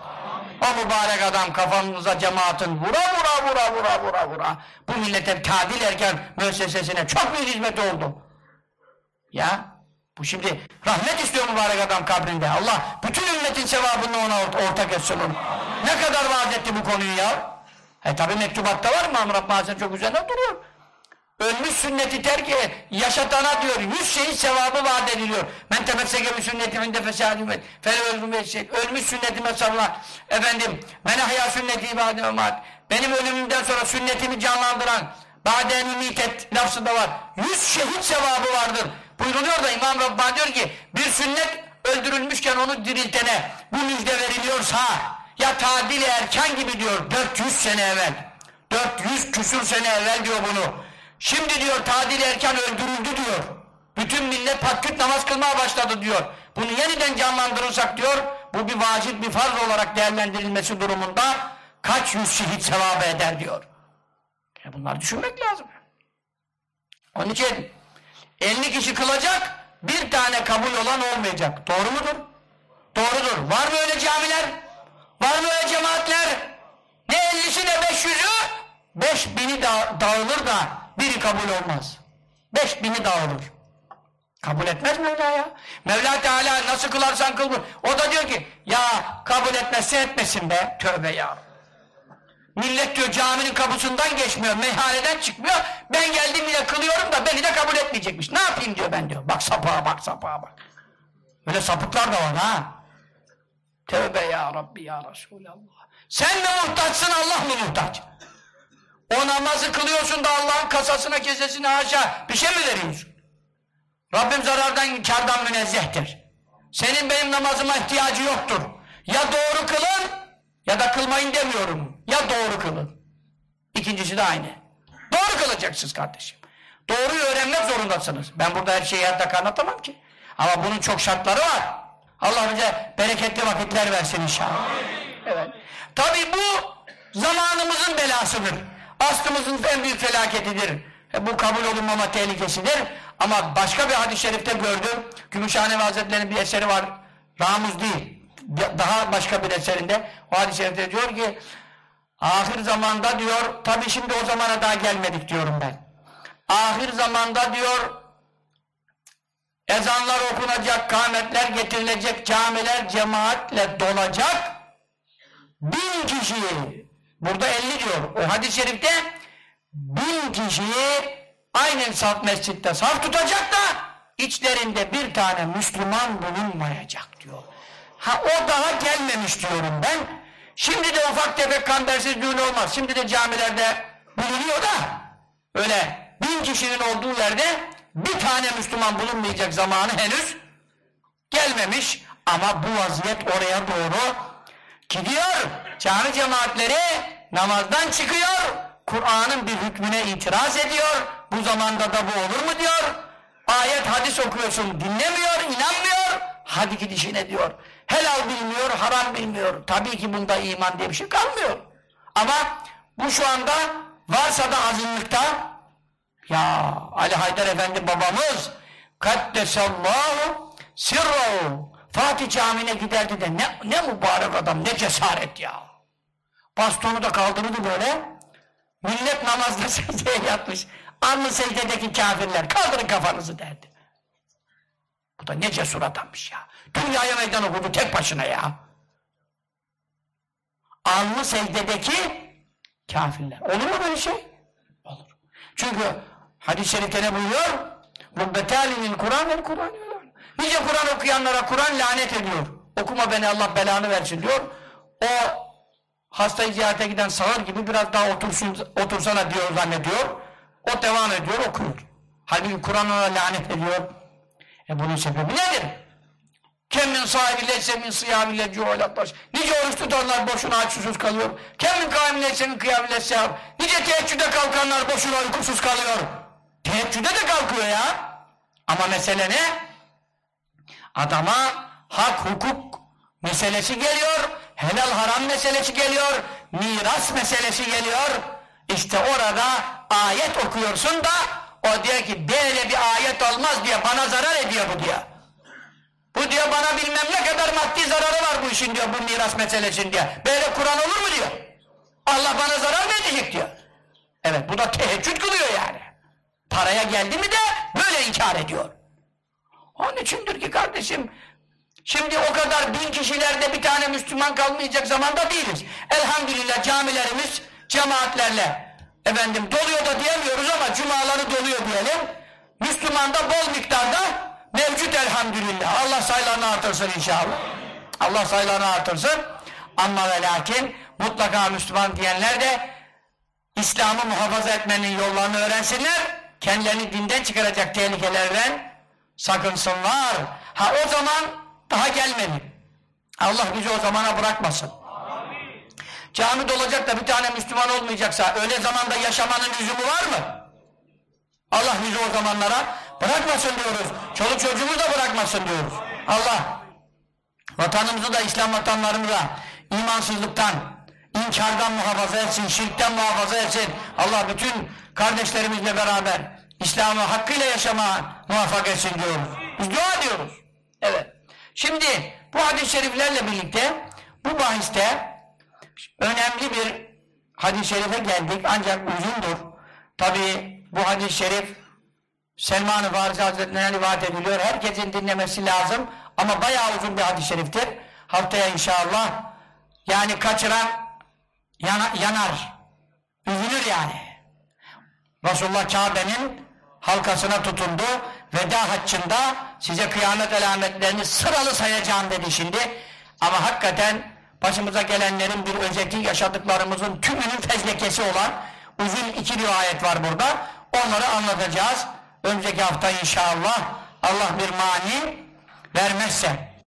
O mübarek adam kafamıza cemaatin vura vura vura vura vura vura. Bu millete tadil erken müessesesine çok büyük hizmet oldu. Ya bu şimdi rahmet istiyor mübarek adam kabrinde. Allah bütün ümmetin sevabını ona ortak etsin onu. Ne kadar vaaz etti bu konuyu ya? E tabi mektubatta var mı? Amr Abbas'ın çok üzerine duruyor. Ölmüş sünneti terk yaşatana diyor. Yüz şeyin sevabı vaat ediliyor. Men tefesseke bir sünneti minde fesadü ve fel şey. Ölmüş sünnetime sarılan. Efendim men ahya sünneti ibadime mat. Benim ölümümden sonra sünnetimi canlandıran badeni mitet lafzında var. Yüz şehit sevabı vardır. Buyruluyor da İmam Rabbani diyor ki bir sünnet öldürülmüşken onu diriltene bu müjde veriliyorsa ya tadil erken gibi diyor 400 sene evvel 400 küsur sene evvel diyor bunu Şimdi diyor tadil erken öldürüldü diyor. Bütün millet patküt namaz kılmaya başladı diyor. Bunu yeniden canlandırırsak diyor, bu bir vacip bir farz olarak değerlendirilmesi durumunda kaç yüz şehit sevabı eder diyor. Ya bunları düşünmek lazım. Onun için 50 kişi kılacak, bir tane kabul olan olmayacak. Doğru mudur? Doğrudur. Var mı öyle camiler? Var mı öyle cemaatler? Ne 50'si ne 500'ü? 5000'i da dağılır da biri kabul olmaz. Beş bini dağılır. Kabul etmez Mevla ya. Mevla Teala nasıl kılarsan kıl. O da diyor ki ya kabul etmezse etmesin be. Tövbe ya. Millet diyor caminin kapısından geçmiyor. Meyhaneden çıkmıyor. Ben geldim yine kılıyorum da beni de kabul etmeyecekmiş. Ne yapayım diyor ben diyor. Bak sapığa bak sapığa bak. Böyle sapıklar da var ha. Tövbe ya Rabbi ya Resulallah. Sen mi muhtaçsın Allah mı muhtaç? O namazı kılıyorsun da Allah'ın kasasına kesesine haşa bir şey mi veriyorsun? Rabbim zarardan kardan münezzehtir. Senin benim namazıma ihtiyacı yoktur. Ya doğru kılın ya da kılmayın demiyorum. Ya doğru kılın. İkincisi de aynı. Doğru kılacaksınız kardeşim. Doğruyu öğrenmek zorundasınız. Ben burada her şeyi hatta anlatamam ki. Ama bunun çok şartları var. Allah bize bereketli vakitler versin inşallah. Evet. Tabi bu zamanımızın belasıdır. Aslımızın en büyük felaketidir. E, bu kabul olunmama tehlikesidir. Ama başka bir hadis-i şerifte gördüm. Gümüşhane Hazretleri'nin bir eseri var. Ramuz değil. Daha başka bir eserinde. O hadis-i şerifte diyor ki ahir zamanda diyor tabi şimdi o zamana daha gelmedik diyorum ben. ahir zamanda diyor ezanlar okunacak, kâmetler getirilecek, camiler cemaatle dolacak. Bin kişi, burada elli diyor, o hadis-i şerifte bin kişiyi aynen saf mescitte saf tutacak da içlerinde bir tane Müslüman bulunmayacak diyor. Ha o daha gelmemiş diyorum ben. Şimdi de ufak tefek kambersiz düğün olmaz. Şimdi de camilerde bulunuyor da öyle bin kişinin olduğu yerde bir tane Müslüman bulunmayacak zamanı henüz gelmemiş. Ama bu vaziyet oraya doğru gidiyor. Cami cemaatleri namazdan çıkıyor. Kur'an'ın bir hükmüne itiraz ediyor. Bu zamanda da bu olur mu diyor. Ayet hadis okuyorsun dinlemiyor, inanmıyor. Hadi gidişine diyor. Helal bilmiyor, haram bilmiyor. Tabii ki bunda iman diye bir şey kalmıyor. Ama bu şu anda varsa da azınlıkta ya Ali Haydar Efendi babamız kaddesallahu sirrahu Fatih Camii'ne giderdi de ne, ne mübarek adam ne cesaret ya. Bastonu da kaldırdı böyle. Millet namazda secdeye yatmış. Alnı secdedeki kafirler kaldırın kafanızı derdi. Bu da ne cesur adammış ya. Dünyaya meydan okudu tek başına ya. Alnı secdedeki kafirler. Olur mu böyle şey? Olur. Çünkü hadis-i şerifte ne buyuruyor? Rubbetâlinin Kur'an vel Kur'an Nice Kur'an okuyanlara Kur'an lanet ediyor. Okuma beni Allah belanı versin diyor. O hastayı ziyarete giden sağır gibi biraz daha otursun, otursana diyor zannediyor. O devam ediyor okuyor. Halbuki Kur'an ona lanet ediyor. E bunun sebebi nedir? Kemin sahibi leyse min sıyamile cuhulatlaş. Nice oruç tutanlar boşuna aç susuz kalıyor. Kemin kâmin leyse min kıyamile sehab. Nice teheccüde kalkanlar boşuna uykusuz kalıyor. Teheccüde de kalkıyor ya. Ama mesele ne? Adama hak hukuk meselesi geliyor. Helal haram meselesi geliyor. Miras meselesi geliyor. İşte orada ayet okuyorsun da o diyor ki böyle bir ayet olmaz diyor. Bana zarar ediyor bu diyor. Bu diyor bana bilmem ne kadar maddi zararı var bu işin diyor bu miras meselesinin diyor. Böyle Kur'an olur mu diyor. Allah bana zarar mı edecek diyor. Evet bu da teheccüd kılıyor yani. Paraya geldi mi de böyle inkar ediyor. Onun içindir ki kardeşim şimdi o kadar bin kişilerde bir tane Müslüman kalmayacak zamanda değiliz. Elhamdülillah camilerimiz cemaatlerle efendim doluyor da diyemiyoruz ama cumaları doluyor diyelim. Müslüman da bol miktarda mevcut elhamdülillah. Allah sayılarını artırsın inşallah. Allah sayılarını artırsın. Ama ve lakin mutlaka Müslüman diyenler de İslam'ı muhafaza etmenin yollarını öğrensinler. Kendilerini dinden çıkaracak tehlikelerden sakınsınlar. Ha o zaman daha gelmedi. Allah bizi o zamana bırakmasın. Cami dolacak da bir tane Müslüman olmayacaksa öyle zamanda yaşamanın lüzumu var mı? Allah bizi o zamanlara bırakmasın diyoruz. Çoluk çocuğumuzu da bırakmasın diyoruz. Allah vatanımızı da İslam vatanlarımıza imansızlıktan, inkardan muhafaza etsin, şirkten muhafaza etsin. Allah bütün kardeşlerimizle beraber İslam'ı hakkıyla yaşama muvaffak etsin diyoruz. Biz dua ediyoruz. Evet. Şimdi bu hadis-i şeriflerle birlikte bu bahiste önemli bir hadis-i şerife geldik ancak uzundur. Tabi bu hadis-i şerif Selman-ı Farisi Hazretleri'ne rivayet ediliyor. Herkesin dinlemesi lazım ama bayağı uzun bir hadis-i şeriftir. Haftaya inşallah yani kaçıran yana, yanar. Üzülür yani. Resulullah Kabe'nin halkasına tutundu. Veda haccında size kıyamet alametlerini sıralı sayacağım dedi şimdi. Ama hakikaten başımıza gelenlerin bir özeti yaşadıklarımızın tümünün fezlekesi olan uzun iki rivayet var burada. Onları anlatacağız. Önümüzdeki hafta inşallah Allah bir mani vermezse